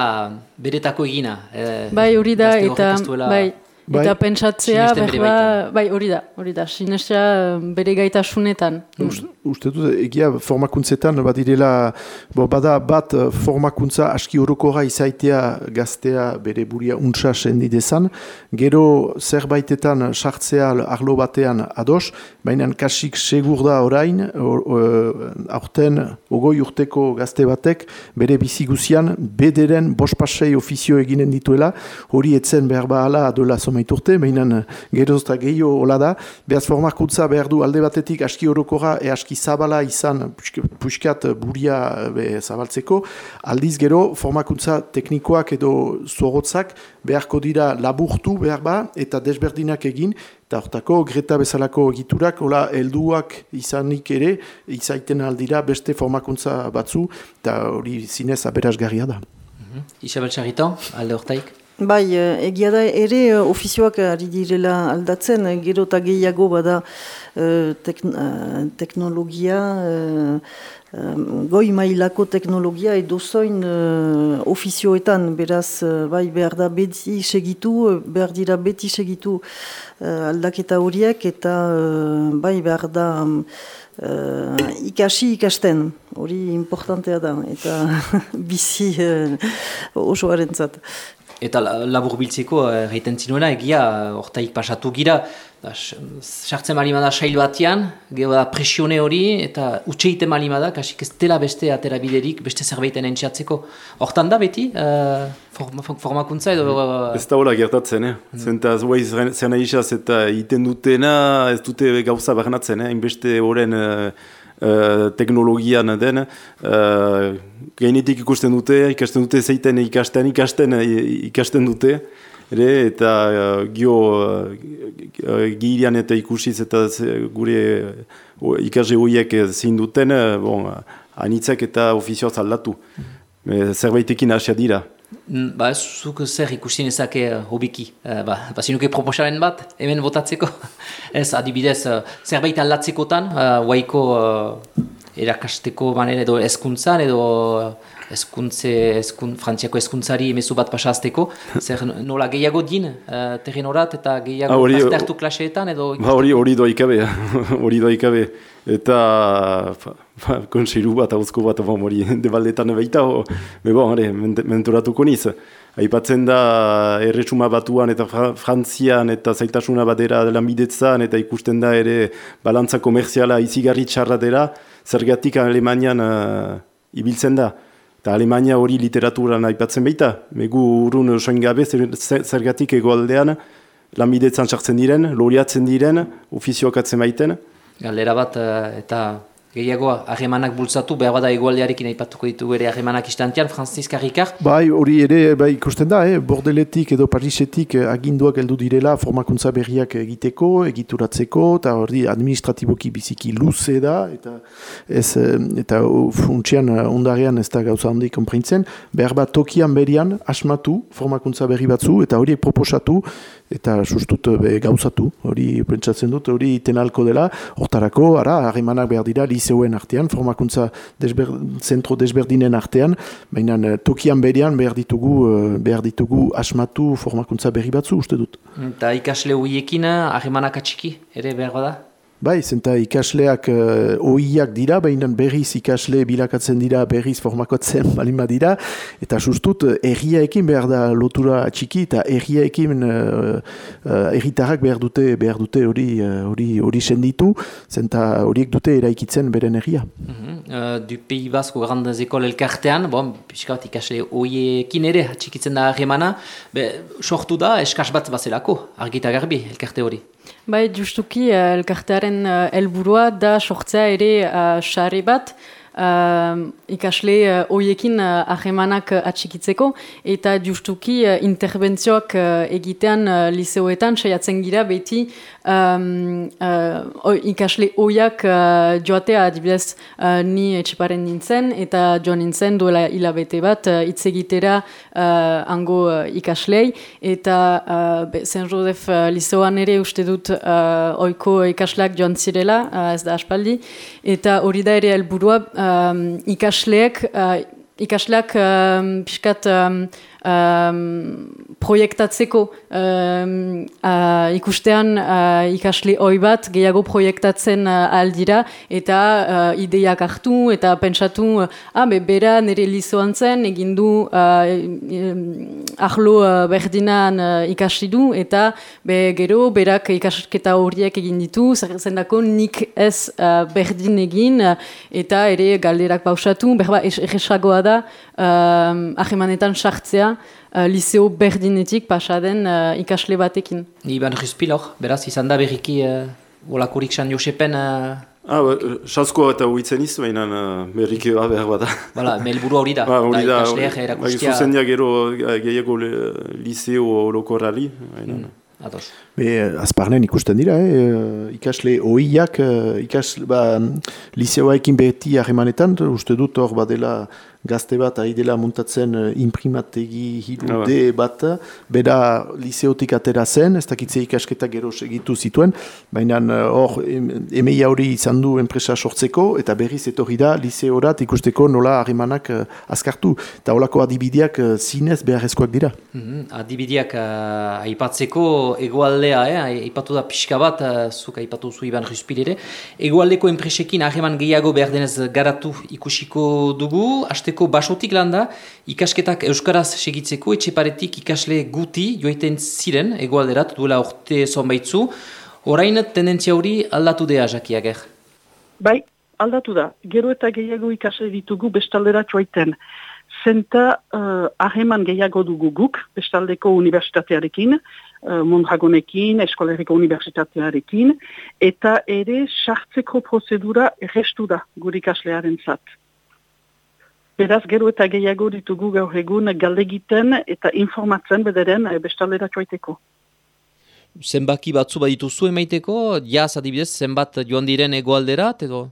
beretako egina. Eh, bai hori da eta bai. Bai. Eta pentsatzea, berba, bai, hori da, hori da, sinestea bere gaitasunetan. Mm. Uste dut, egia formakuntzetan, badirela, bo, bada bat eh, formakuntza aski horokora izaitea gaztea bere buria untsa sendi dezan, gero zerbaitetan sartzea arlo batean ados, baina kasik segur da orain, aurten, ogoi urteko gazte batek, bere biziguzian, bederen bospasei ofizio eginen dituela, hori etzen behar ala adola maiturte, behinan geroz eta gehiago hola da, behaz formakutza behar du alde batetik aski horokora e aski zabala izan puskat buria be, zabaltzeko, aldiz gero formakuntza teknikoak edo zuorotzak beharko dira laburtu behar ba, eta desberdinak egin, eta hortako greta bezalako egiturak, hola helduak izanik ere, izaiten aldira beste formakuntza batzu, eta hori zinez aberazgarria da. Mhm. Isabel Charriton, alde hortaik? Bai, eh, egia da ere eh, ofizioak ari direla aldatzen, eh, gero eta gehiago bada teknologia, goi mailako teknologia edo zoin ofizioetan, beraz, bai, behar da beti segitu, behar dira beti segitu aldaketa horiek, eta bai, behar da ikasi ikasten, hori importantea da, eta <laughs> bizi uh, osoaren zat. Eta labur biltzeko, eh, egiten zinuena, egia, ortaik pasatu gira, sartzen malima da sail batian, geho da presione hori, eta utxeite malima da, kasik ez dela beste atera biderik, beste zerbaiten entxatzeko. Hortan da beti, uh, formakuntza edo... Uh, ez da hola gertatzen, eh? Mm. Zenta zuai zena isaz eta iten dutena, ez dute gauza bernatzen, eh? Inbeste horren... Uh, teknologian den, uh, gainetik ikusten dute, ikasten dute zeiten ikasten, ikasten, ikasten dute, ere, eta uh, gio uh, eta ikusiz eta gure uh, ikasle horiek zein duten, uh, bon, anitzak eta ofizioz aldatu. Mm. Zerbaitekin hasia dira. Ba, zuk zer ikusten ezake uh, hobiki. Uh, ba, ba zinuke proposaren bat, hemen votatzeko. <laughs> ez, adibidez, uh, zerbait aldatzekotan, uh, waiko uh, erakasteko manera edo eskuntzan, edo eskuntze, eskun, frantziako eskuntzari emezu bat pasazteko. <laughs> Zer nola gehiago din, uh, terrenorat eta gehiago ah, parte hartu klaseetan, edo... Ba, hori, hori doikabe, <laughs> hori doikabe. Eta ba, konsiru bat, hauzko bat, bon, hori debaldetan baita, me bon, hori, menturatuko niz. Aipatzen da erresuma batuan eta frantzian eta zaitasuna badera lanbidetzan eta ikusten da ere balantza komerziala izigarri txarra dela, zergatik Alemanian uh, ibiltzen da. Eta Alemania hori literaturan aipatzen baita. Megu urun soin gabe zergatik egoaldean lanbidetzan sartzen diren, loriatzen diren, ofizioak atzen baiten. Galdera bat eh, eta gehiago harremanak bultzatu, behar bada egualdearekin aipatuko ditugu ere harremanak istantean, Franziska Rikar? Bai, hori ere, bai, ikusten da, eh? bordeletik edo parisetik eh, aginduak heldu direla formakuntza berriak egiteko, egituratzeko, eta hori administratiboki biziki luze da, eta ez, eh, eta funtsian eh, ondarean ez da gauza handi konprintzen, behar bat tokian berian asmatu formakuntza berri batzu, eta horiek proposatu, eta sustut be, gauzatu, hori pentsatzen dut, hori tenalko dela, hortarako, ara, harremanak behar dira, liseoen artean, formakuntza desber, zentro desberdinen artean, baina eh, tokian berean behar ditugu, eh, behar ditugu asmatu formakuntza berri batzu, uste dut. Eta ikasle huiekin harremanak atxiki, ere behar da? Bai, zenta ikasleak uh, oiak dira, baina berriz ikasle bilakatzen dira, berriz formakotzen <laughs> balima dira, eta sustut erriaekin behar da lotura txiki, eta erriaekin uh, uh, erritarrak behar dute behar dute hori hori senditu, zenta horiek dute eraikitzen beren erria. Mm -hmm. uh, du Pei Basko Grandes Ekol elkartean, bon, piskat ikasle oiekin ere txikitzen da harremana, sortu da eskas bat bazelako, argita garbi elkarte hori. Bai, justuki, uh, elkartearen uh, helburua da sortzea ere uh, sare bat, uh, ikasle uh, oiekin uh, ahemanak uh, atxikitzeko, eta justuki uh, interbentzioak uh, egitean uh, liseoetan saiatzen gira beti um, uh, ikasle oiak uh, joatea adibidez uh, ni etxiparen nintzen, eta joan nintzen duela hilabete bat uh, itzegitera uh, ango uh, ikaslei, eta uh, Zen Josef uh, liseoan ere uste dut uh, oiko ikasleak joan zirela, uh, ez da aspaldi, eta hori da ere helburua um, ikasleek, uh, ikasleak um, pixkat um, proiektatzeko um, uh, ikustean uh, ikasle hoi bat gehiago proiektatzen uh, aldira eta uh, ideiak hartu eta pentsatu uh, ah, be, bera nire lizoan zen egin du uh, ahlo uh, berdinan uh, ikasi du eta be, gero berak ikasketa horiek egin ditu zer dako nik ez uh, berdin egin uh, eta ere galderak pausatu berba egesagoa da uh, ahemanetan sartzea uh, liceo berdinetik pasaden uh, ikasle batekin. Iban Ruspilor, beraz, izan da berriki uh, olakorik San Josepen... Uh... Ah, ba, salzko eta huitzen izu, baina uh, berriki ba, behar bat da. Bala, melburu hori da, <laughs> ba, hori da, ikasleak erakustia... Ba, zuzen gero gehiago liceo olokorrali, baina... Mm. Ados. Be, azparnen ikusten dira, eh? ikasle oiak, ikasle, ba, liceoaekin beti harremanetan, uste dut hor badela gazte bat ari dela muntatzen uh, imprimategi hirude ah, bat, bera liseotik atera zen, ez dakitze ikasketa gero segitu zituen, baina eh, hor emei hori izan du enpresa sortzeko, eta berriz etorri da liseorat ikusteko nola harremanak azkartu. Eta holako adibideak uh, zinez beharrezkoak dira. Mm -hmm. Adibideak aipatzeko egoaldea, eh? aipatu da pixka bat, uh, zuk aipatu zu iban ruspilere. Egoaldeko enpresekin harreman gehiago behar denez garatu ikusiko dugu, ikasteko basotik landa, ikasketak euskaraz segitzeko etxeparetik ikasle guti joiten ziren, egoalderat, duela orte zonbaitzu. Horain tendentzia hori aldatu dea, Jakiager? Bai, aldatu da. Gero eta gehiago ikasle ditugu bestaldera joiten. Zenta uh, aheman gehiago dugu guk, bestaldeko universitatearekin, uh, Mondragonekin, Eskoleriko Universitatearekin, eta ere sartzeko prozedura errestu da gurikaslearen zat. Beraz, gero eta gehiago ditugu gaur egun galdegiten eta informatzen bederen e, bestalera txoiteko. Zenbaki batzu badituzu emaiteko, jaz adibidez, zenbat joan diren egoalderat edo?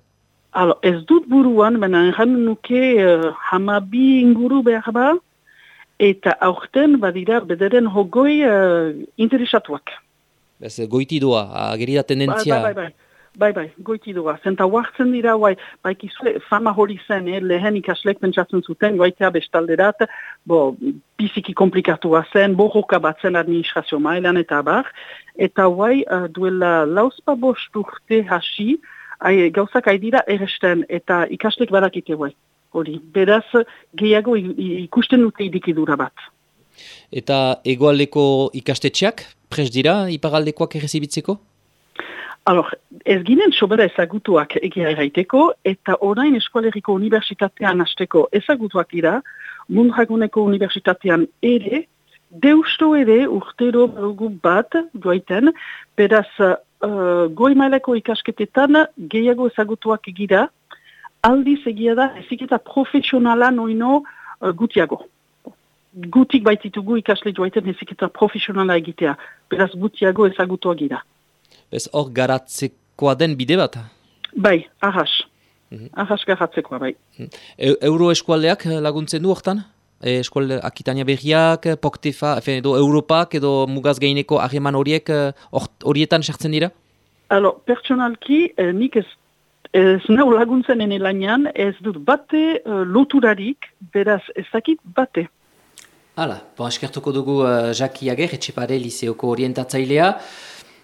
ez dut buruan, baina erran nuke uh, hamabi inguru behar ba, eta aurten badira bederen hogoi uh, interesatuak. Ez, goiti doa, ageri da tendentzia. Bai, bai, bai. Bai, bai, goiti doa. Zenta huartzen dira, bai, bai, kizue, fama hori zen, eh, lehen ikaslek pentsatzen zuten, goitea bestalderat, bo, biziki komplikatua zen, borroka bat zen administrazio mailan eta bar, eta bai, uh, duela lauspa bost urte hasi, ai, gauzak dira erresten, eta ikaslek badakite, bai, hori. Beraz, gehiago ikusten dute idikidura bat. Eta egoaldeko ikastetxeak, pres dira, ipagaldekoak errezibitzeko? Alor, ez ginen sobera ezagutuak egia eraiteko, eta orain eskualeriko universitatean hasteko ezagutuak dira, mundraguneko universitatean ere, deusto ere urtero badugu bat duaiten, beraz uh, goi maileko ikasketetan gehiago ezagutuak egira, aldiz egia da eziketa profesionala noino uh, gutiago. Gutik baititugu ikasle duaiten eziketa profesionala egitea, beraz gutiago ezagutuak gira ez hor garatzekoa den bide bat? Bai, ahas. Mm Ahas garatzekoa, bai. E Euro eskualdeak laguntzen du hortan? E eskualde Akitania berriak, Poktefa, efen, edo Europak, edo mugaz gaineko ahreman horiek horietan sartzen dira? Alo, pertsonalki, eh, nik ez, ez nau laguntzen ene lanian, ez dut bate uh, loturarik, beraz ezakit bate. Hala, bon, eskertuko dugu uh, Jaki Ager, etxepare, liseoko orientatzailea.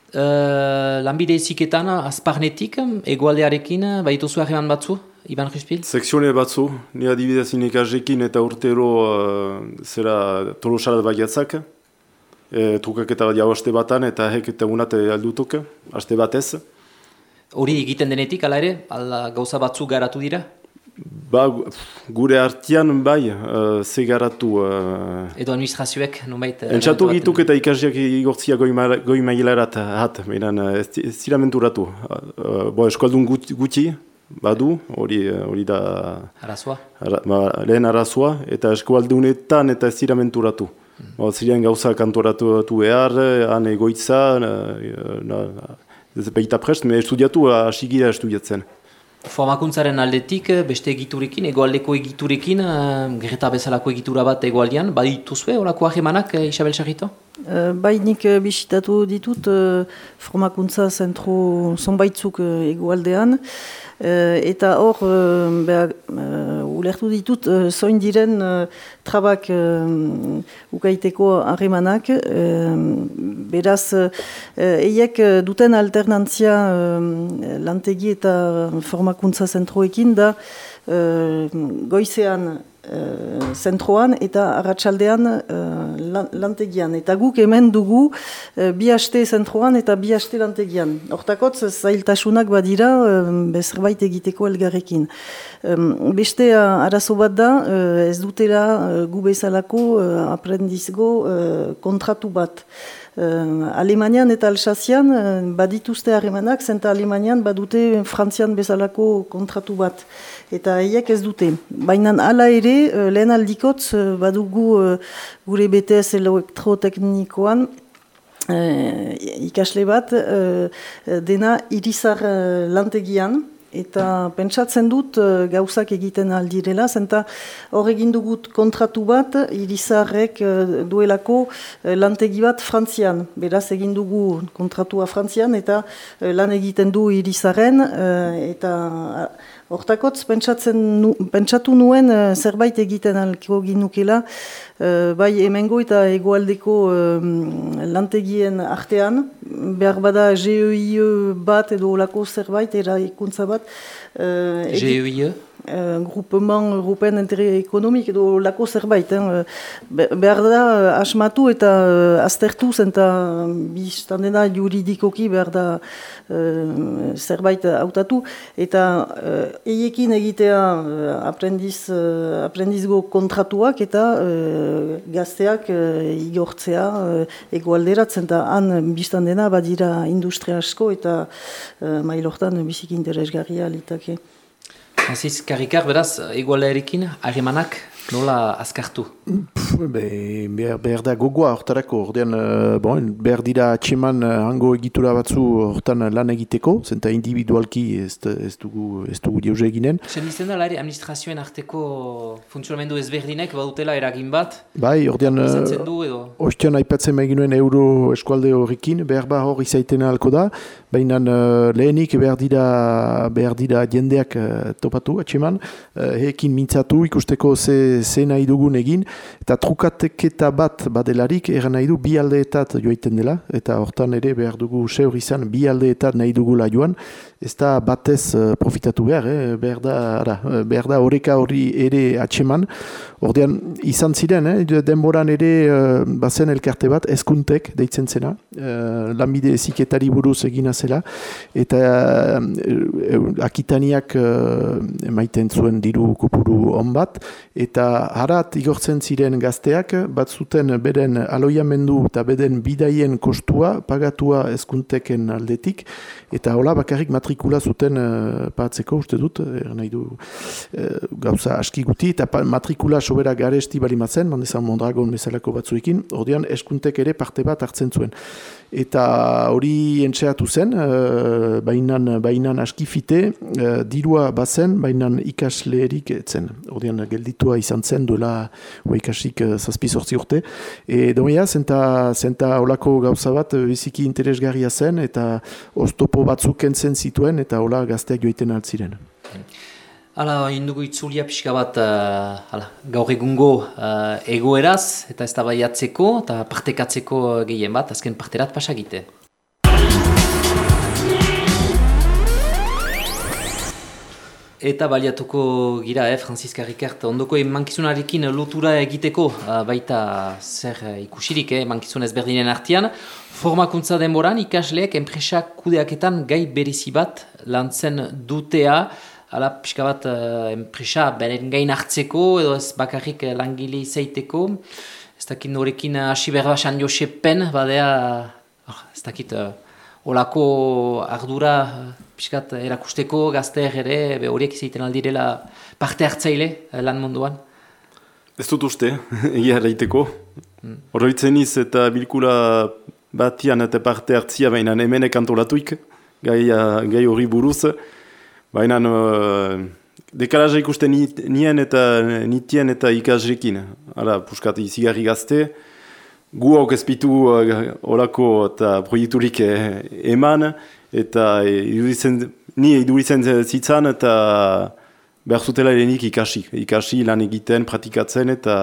Uh, lanbide eziketan, azparnetik, egualdearekin, baitu zu harreman batzu, Iban Juspil? Sekzione batzu, ni adibidez inekazekin eta urtero uh, zera tolosarat baiatzak, e, trukak eta jau aste batan eta hek eta unat aldutuk, aste batez. Hori egiten denetik, ala ere, ala gauza batzu garatu dira? Ba, gure artian bai, uh, ze garatu... Uh, Edo administrazioek, nubait... Uh, Entzatu gituk eta ikasiak igortzia goi, ma, goi mailarat hat, menan, ez, ez ziramenturatu. Uh, bo, eskualdun guti, badu, hori hori da... Arazoa? Ara, ba, lehen arazoa, eta eskualdunetan eta ez ziramenturatu. Mm. Bo, ziren gauza kantoratu behar, han egoitza, uh, ez beita prest, me estudiatu, asigira estudiatzen. Formakuntzaren aldetik, eh, beste egiturekin, egoaldeko egiturekin, uh, gereta bezalako egitura bat egoaldean, baditu zue, horako ahemanak, uh, Isabel Sarrito? Uh, bai nik bisitatu ditut uh, formakuntza zentro zonbaitzuk uh, egoaldean, uh, eta hor, uh, ulertu ditut, uh, zoin diren uh, trabak uh, ukaiteko harremanak, beraz, uh, eiek duten alternantzia uh, lantegi eta formakuntza zentroekin da uh, goizean uh, zentroan eta arratsaldean uh, lantegian. Eta guk hemen dugu uh, bi haste zentroan eta bi haste lantegian. Hortakotz, zailtasunak badira uh, bezerbait egiteko elgarrekin. Um, beste uh, arazo bat da, uh, ez dutela uh, gu bezalako uh, aprendizgo uh, kontratu bat. Uh, Alemanian eta Alsazian uh, badituzte harremanak, zenta Alemanian badute Frantzian bezalako kontratu bat. Eta eiek ez dute. Baina hala ere, uh, lehen aldikotz uh, badugu uh, gure BTS elektroteknikoan uh, ikasle bat uh, dena irizar uh, lantegian, Eta pentsatzen dut gauzak egiten aldirela, zenta hor egin dugut kontratu bat, irizarrek duelako lantegi bat frantzian. Beraz egin dugu kontratua frantzian eta lan egiten du irizarren eta Hortakotz, nu, pentsatu nuen uh, zerbait egiten alko ginukela, uh, bai emengo eta egoaldeko uh, lantegien artean, behar bada GEIE bat edo olako zerbait, era ikuntza bat. Uh, GEIE? Uh, Grupement European Intere Ekonomik edo lako zerbait. Eh? Behar da uh, asmatu eta uh, aztertu zenta biztan dena juridikoki behar da uh, zerbait hautatu. Eta uh, eiekin egitea uh, aprendiz, uh, aprendizgo kontratuak eta uh, gazteak uh, igortzea uh, egoalderatzen eta han biztan dena badira industria asko eta uh, mailortan bizik interesgarria litake. Aziz, karikar, beraz, eguala erikin, harremanak, Nola azkartu? Be, behar, behar da gogoa hortarako, ordean, uh, bon, behar dira atxeman uh, hango egitura batzu hortan lan egiteko, zenta individualki ez, ez dugu, ez dugu diauze eginen. Zer dizten da, lari, administrazioen arteko funtzionamendu ezberdinek badutela eragin bat? Bai, ordean, uh, ostian aipatzen maiginoen euro eskualde horrekin, behar ba hor izaiten alko da, baina lehenik behar dira, behar dira jendeak topatu atxeman, hekin mintzatu ikusteko ze ze nahi dugun egin, eta trukateketa bat badelarik, eran nahi du bi aldeetat joaiten dela, eta hortan ere behar dugu seur izan bi aldeetat nahi dugula joan, ez da batez uh, profitatu behar, eh? behar da, ara, behar da horreka hori ere atseman, ordean izan ziren, eh? denboran ere uh, bazen elkarte bat, eskuntek deitzen zena, uh, lanbide eziketari buruz egina zela, eta uh, akitaniak uh, emaiten zuen diru kopuru on bat, eta harat igortzen ziren gazteak, bat zuten beren aloiamendu eta beden bidaien kostua pagatua ezkunteken aldetik, eta hola bakarrik matrikula zuten uh, patzeko uste dut, er nahi du uh, gauza aski guti, eta matrikula sobera garesti bali matzen, mandezan mondragon bezalako batzuekin, ordean eskuntek ere parte bat hartzen zuen eta hori entxeatu zen, uh, bainan, bainan askifite, uh, dirua bazen, bainan ikasleerik etzen. Ordean gelditua izan zen, duela ikasik uh, zazpi urte. E, doia, zenta, zenta olako gauza bat biziki interesgarria zen, eta oztopo batzuk kentzen zituen, eta hola gazteak joiten altziren. Hala, indugu itzulia pixka bat uh, gaur egungo uh, egoeraz eta ez da baiatzeko eta partekatzeko gehien bat, azken parterat pasagite. Eta baliatuko gira, eh, Franziska Rikert, ondoko mankizunarekin lotura egiteko uh, baita zer ikusirik, eh, mankizun ezberdinen artian. Formakuntza denboran ikasleek enpresak kudeaketan gai berizi bat lantzen dutea, Hala, pixka bat, uh, enpresa beren gain hartzeko, edo ez bakarrik uh, langile izaiteko. Ez dakit norekin hasi berba san Josepen, badea, uh, ez dakit, uh, olako ardura uh, pixkat erakusteko, gazteer ere, horiek izaiten aldirela parte hartzaile uh, lan munduan. Ez dut uste, <laughs> egia eraiteko. Mm. Horroitzen iz eta bilkula batian eta parte hartzia baina hemenek antolatuik, gai, uh, gai hori buruz. Baina uh, dekalaja ikusten nien eta nitien eta ikasrekin. Hala, puskat izigarri gazte. Gu hau ezpitu uh, orako eta proiekturik eh, eman. Eta e, idurizen, ni idurizen zitzan eta behar zutela lehenik ikasi. Ikasi lan egiten, pratikatzen eta...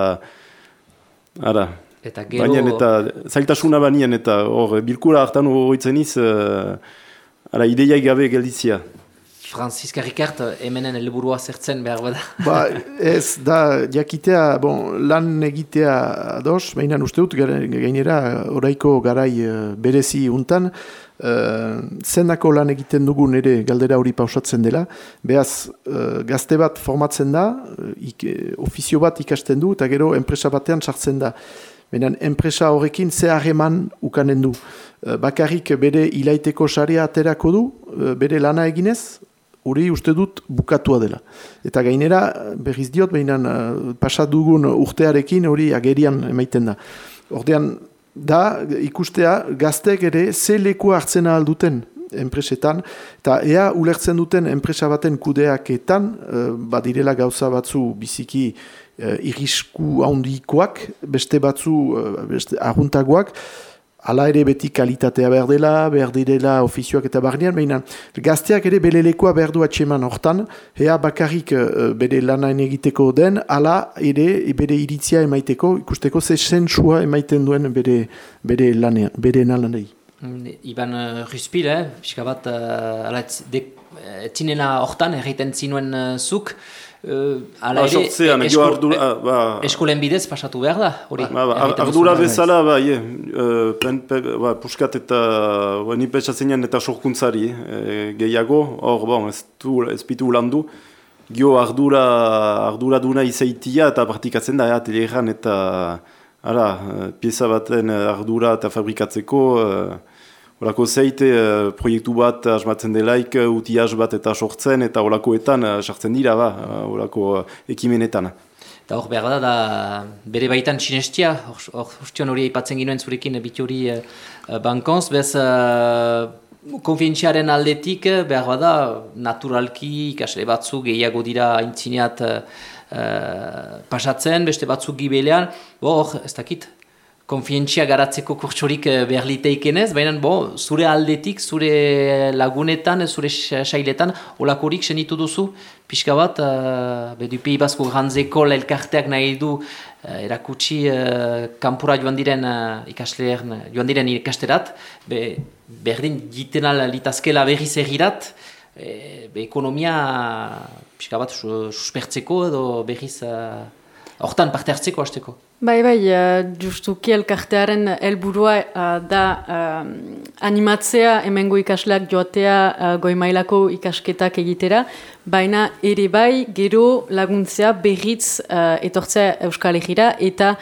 Hala. Eta gero... Baina eta zailtasuna banien eta hor bilkura hartan horitzen iz... Uh, hala, ideiak gabe gelditzia. Franziska Rikart, hemenen helburua zertzen behar bada. <laughs> Ba, ez, da, jakitea, bon, lan egitea ados, baina uste dut, gainera, oraiko garai uh, berezi untan, uh, zendako lan egiten dugun ere galdera hori pausatzen dela, behaz, uh, gazte bat formatzen da, ik, ofizio bat ikasten du, eta gero, enpresa batean sartzen da. Benen, enpresa horrekin ze harreman ukanen du. Bakarrik bere ilaiteko saria aterako du, bere lana eginez, hori uste dut bukatua dela. Eta gainera, berriz diot, behinan uh, pasat dugun urtearekin hori agerian emaiten da. Ordean, da ikustea gaztek ere ze leku hartzen alduten enpresetan, eta ea ulertzen duten enpresa baten kudeaketan, uh, badirela gauza batzu biziki uh, irisku handikoak, beste batzu beste ahuntagoak, Hala ere beti kalitatea behar dela, behar direla ofizioak eta barnean, baina gazteak ere belelekoa behar du atseman hortan, ea bakarrik uh, bere lanain egiteko den, hala ere bere iritzia emaiteko, ikusteko ze sentsua emaiten duen bere, bere lanean, bere nalanei. Iban uh, Ruspil, eh? pixka bat, uh, ala, etzinela hortan, erreiten zinuen uh, zuk, ala ba, ere, sortzean, esko, ardura, e, ba, eskolen bidez pasatu behar da, hori? Ba, ba, ardura bezala, ba, ye, uh, pen, ba, puskat eta ba, ni eta sorkuntzari e, gehiago, hor, bon, ez, du, ez pitu landu, gio ardura, ardura duna izaitia eta partikatzen da, ja, telegeran eta, ara, pieza baten ardura eta fabrikatzeko, Horako zeite uh, proiektu bat asmatzen delaik, uh, utiaz bat eta sortzen eta horakoetan uh, sartzen dira, ba, horako uh, ekimenetan. Eta hor behar da, da bere baitan sinestia, hor hori aipatzen ginoen zurekin biti hori uh, bankoz, bez uh, konfientziaren aldetik behar da naturalki ikasle batzu gehiago dira intzineat uh, pasatzen, beste batzuk gibelean, hor ez dakit, konfientzia garatzeko kurtsorik eh, behar liteikenez, baina bo, zure aldetik, zure lagunetan, zure sailetan, olakorik senitu duzu, pixka bat, uh, be du Basko grantzeko elkarteak nahi du uh, erakutsi uh, kampura joan diren uh, ikasleer, joan diren ikasterat, be, berdin jiten litazkela berriz egirat, be, ekonomia pixka bat suspertzeko edo berriz hortan parte hartzeko hasteko. Bai, bai, uh, justuki elkartearen helburua uh, da uh, animatzea hemengo ikasleak joatea uh, goimailako ikasketak egitera, baina ere bai gero laguntzea berriz uh, etortzea Euskal Egira eta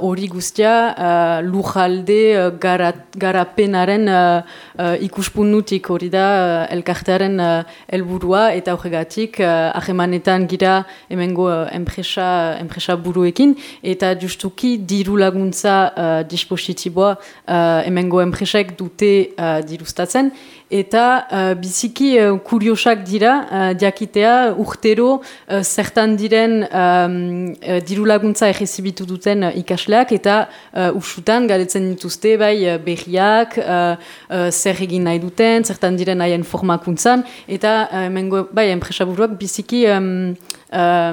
hori uh, guztia uh, lujalde uh, garapenaren uh, uh, ikuspunnutik hori da uh, elkartearen uh, helburua eta horregatik uh, ahemanetan gira hemengo uh, enpresa, enpresa buruekin eta justuki diru laguntza uh, dispositiboa uh, emengo enpresek dute uh, dirustatzen. Eta uh, biziki uh, kuriosak dira, uh, diakitea urtero uh, zertan diren um, uh, diru laguntza egizibitu duten uh, ikasleak eta uh, usutan galetzen dituzte bai uh, berriak, uh, uh, zer egin nahi duten, zertan diren haien formakuntzan, eta uh, emengo bai enpresaburuak biziki um, uh,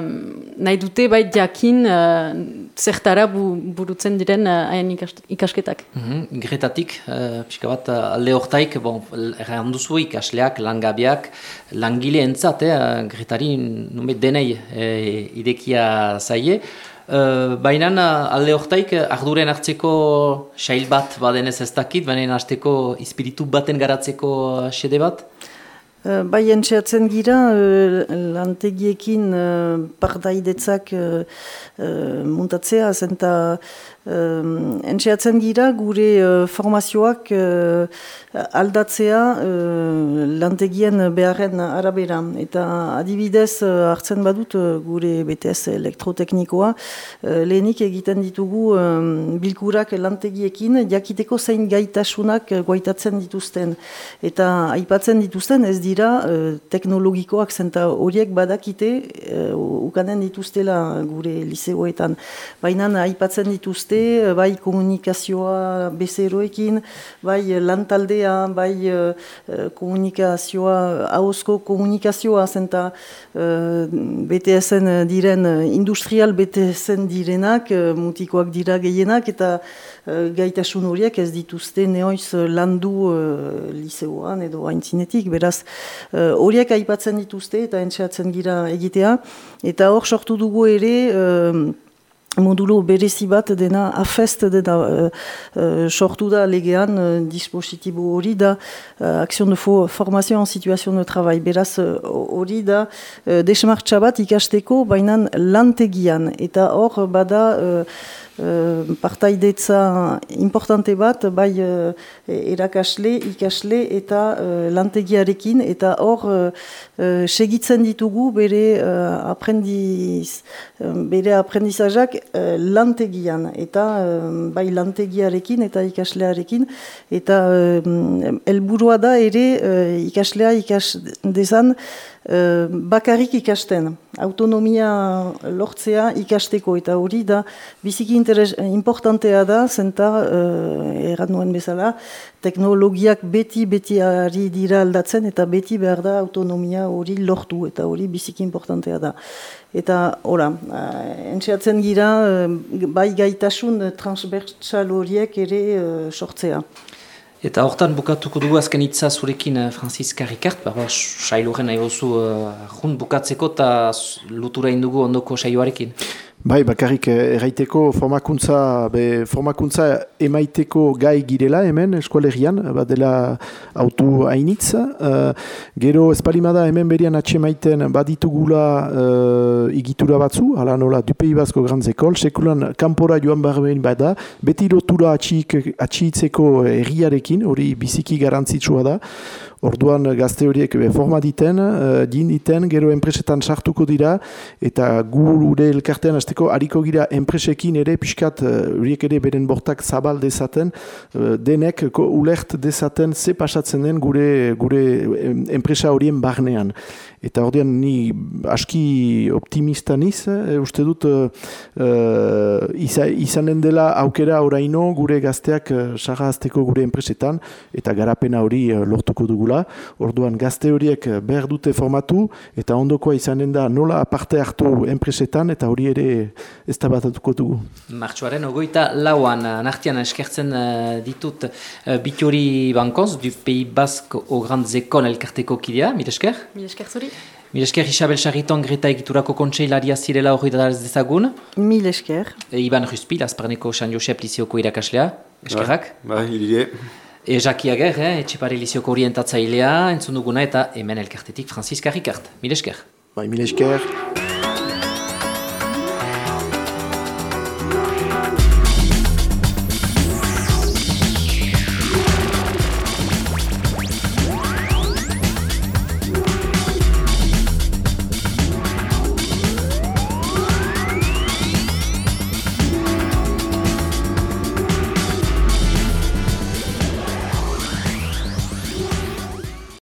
nahi dute bai jakin uh, zertara bu, burutzen diren uh, haien ikasketak. Mm -hmm. Gretatik, uh, pixka bat uh, alde hortaik, bon, erran duzu ikasleak, langabiak, langile entzat, eh, gretari denei eh, idekia zaie. Uh, Baina alde hortaik arduren hartzeko sail bat badenez ez dakit, baina hasteko espiritu baten garatzeko xede bat? Eh, bai entxeatzen gira, lantegiekin pardaidetzak uh, muntatzea, zenta Uh, entxeatzen gira gure uh, formazioak uh, aldatzea uh, lantegien beharren arabera. Eta adibidez uh, hartzen badut uh, gure BTS elektroteknikoa, uh, lehenik egiten ditugu um, bilkurak lantegiekin, jakiteko zein gaitasunak guaitatzen dituzten. Eta aipatzen dituzten ez dira uh, teknologikoak zenta horiek badakite uh, ukanen dituztela gure liseoetan. Baina aipatzen dituzte bai komunikazioa bezeroekin, bai lantaldea, bai uh, komunikazioa, hauzko komunikazioa, zenta uh, BTSen diren, industrial BTSen direnak, mutikoak dira gehienak, eta gaitasun horiek ez dituzte neoiz landu liseoan edo haintzinetik, beraz horiek aipatzen dituzte eta entxeatzen gira egitea, eta hor sortu dugu ere, modulo berezi bat dena afest dena uh, uh, sortu da legean uh, dispositibo hori da uh, akzion de formazio en situazio de travail. Beraz hori uh, da uh, desmartxa bat ikasteko bainan lantegian. Eta hor bada Uh, partaidetza importante bat, bai uh, erakasle, ikasle eta uh, lantegiarekin, eta hor uh, segitzen ditugu bere uh, aprendiz, bere aprendizazak uh, lantegian, eta bai lantegiarekin eta ikaslearekin, eta uh, elburua da ere uh, ikaslea ikas dezan, Bakarrik ikasten, autonomia lortzea ikasteko eta hori da biziki interes, importantea da, zenta, uh, erran nuen bezala, teknologiak beti beti ari dira aldatzen eta beti behar da autonomia hori lortu eta hori biziki importantea da. Eta, ora, entxeatzen gira, bai gaitasun transbertsal horiek ere uh, sortzea. Eta hortan bukatuko dugu azken hitza zurekin uh, Franziska Rikart, ba, sailuren nahi bozu uh, bukatzeko eta lutura indugu ondoko saioarekin. Bai, bakarrik eh, erraiteko formakuntza, be, formakuntza emaiteko gai girela hemen eskualerian, bat dela autu hainitz. Uh, gero espalimada hemen berian atxemaiten baditugula uh, igitura batzu, ala nola dupei bazko grantzekol, sekulan kanpora joan behar bada, beti lotura atxitzeko erriarekin, hori biziki garantzitsua da. Orduan gazte horiek forma diten, uh, din diten, gero enpresetan sartuko dira, eta gure elkartean azteko hariko gira enpresekin ere, pixkat horiek ere beren bortak zabal dezaten, denek ulert dezaten ze pasatzen den gure, gure enpresa horien barnean. Eta ordean ni aski optimista niz, eh, uste dut uh, izanen dela aukera oraino gure gazteak uh, gure enpresetan eta garapena hori lortuko dugula. Orduan gazte horiek behar dute formatu eta ondokoa izanen da nola parte hartu enpresetan eta hori ere ez da batatuko dugu. Martxuaren ogoita lauan nartian eskertzen ditut bituri bankoz du Pays Basque au Grand Zekon elkarteko kidea, mire esker? Mire esker zuri. Mil esker Isabel Sarriton Greta egiturako kontseilaria zirela hori da dezagun. Mil esker. E, Iban Ruspil, azparneko San Josep Lizioko irakaslea. Eskerrak. Ba, ba irie. E, Jaki Ager, eh, etxepare Lizioko orientatzailea, entzun duguna eta hemen elkartetik Franziska Ricard. Mil esker. Bai, mil esker.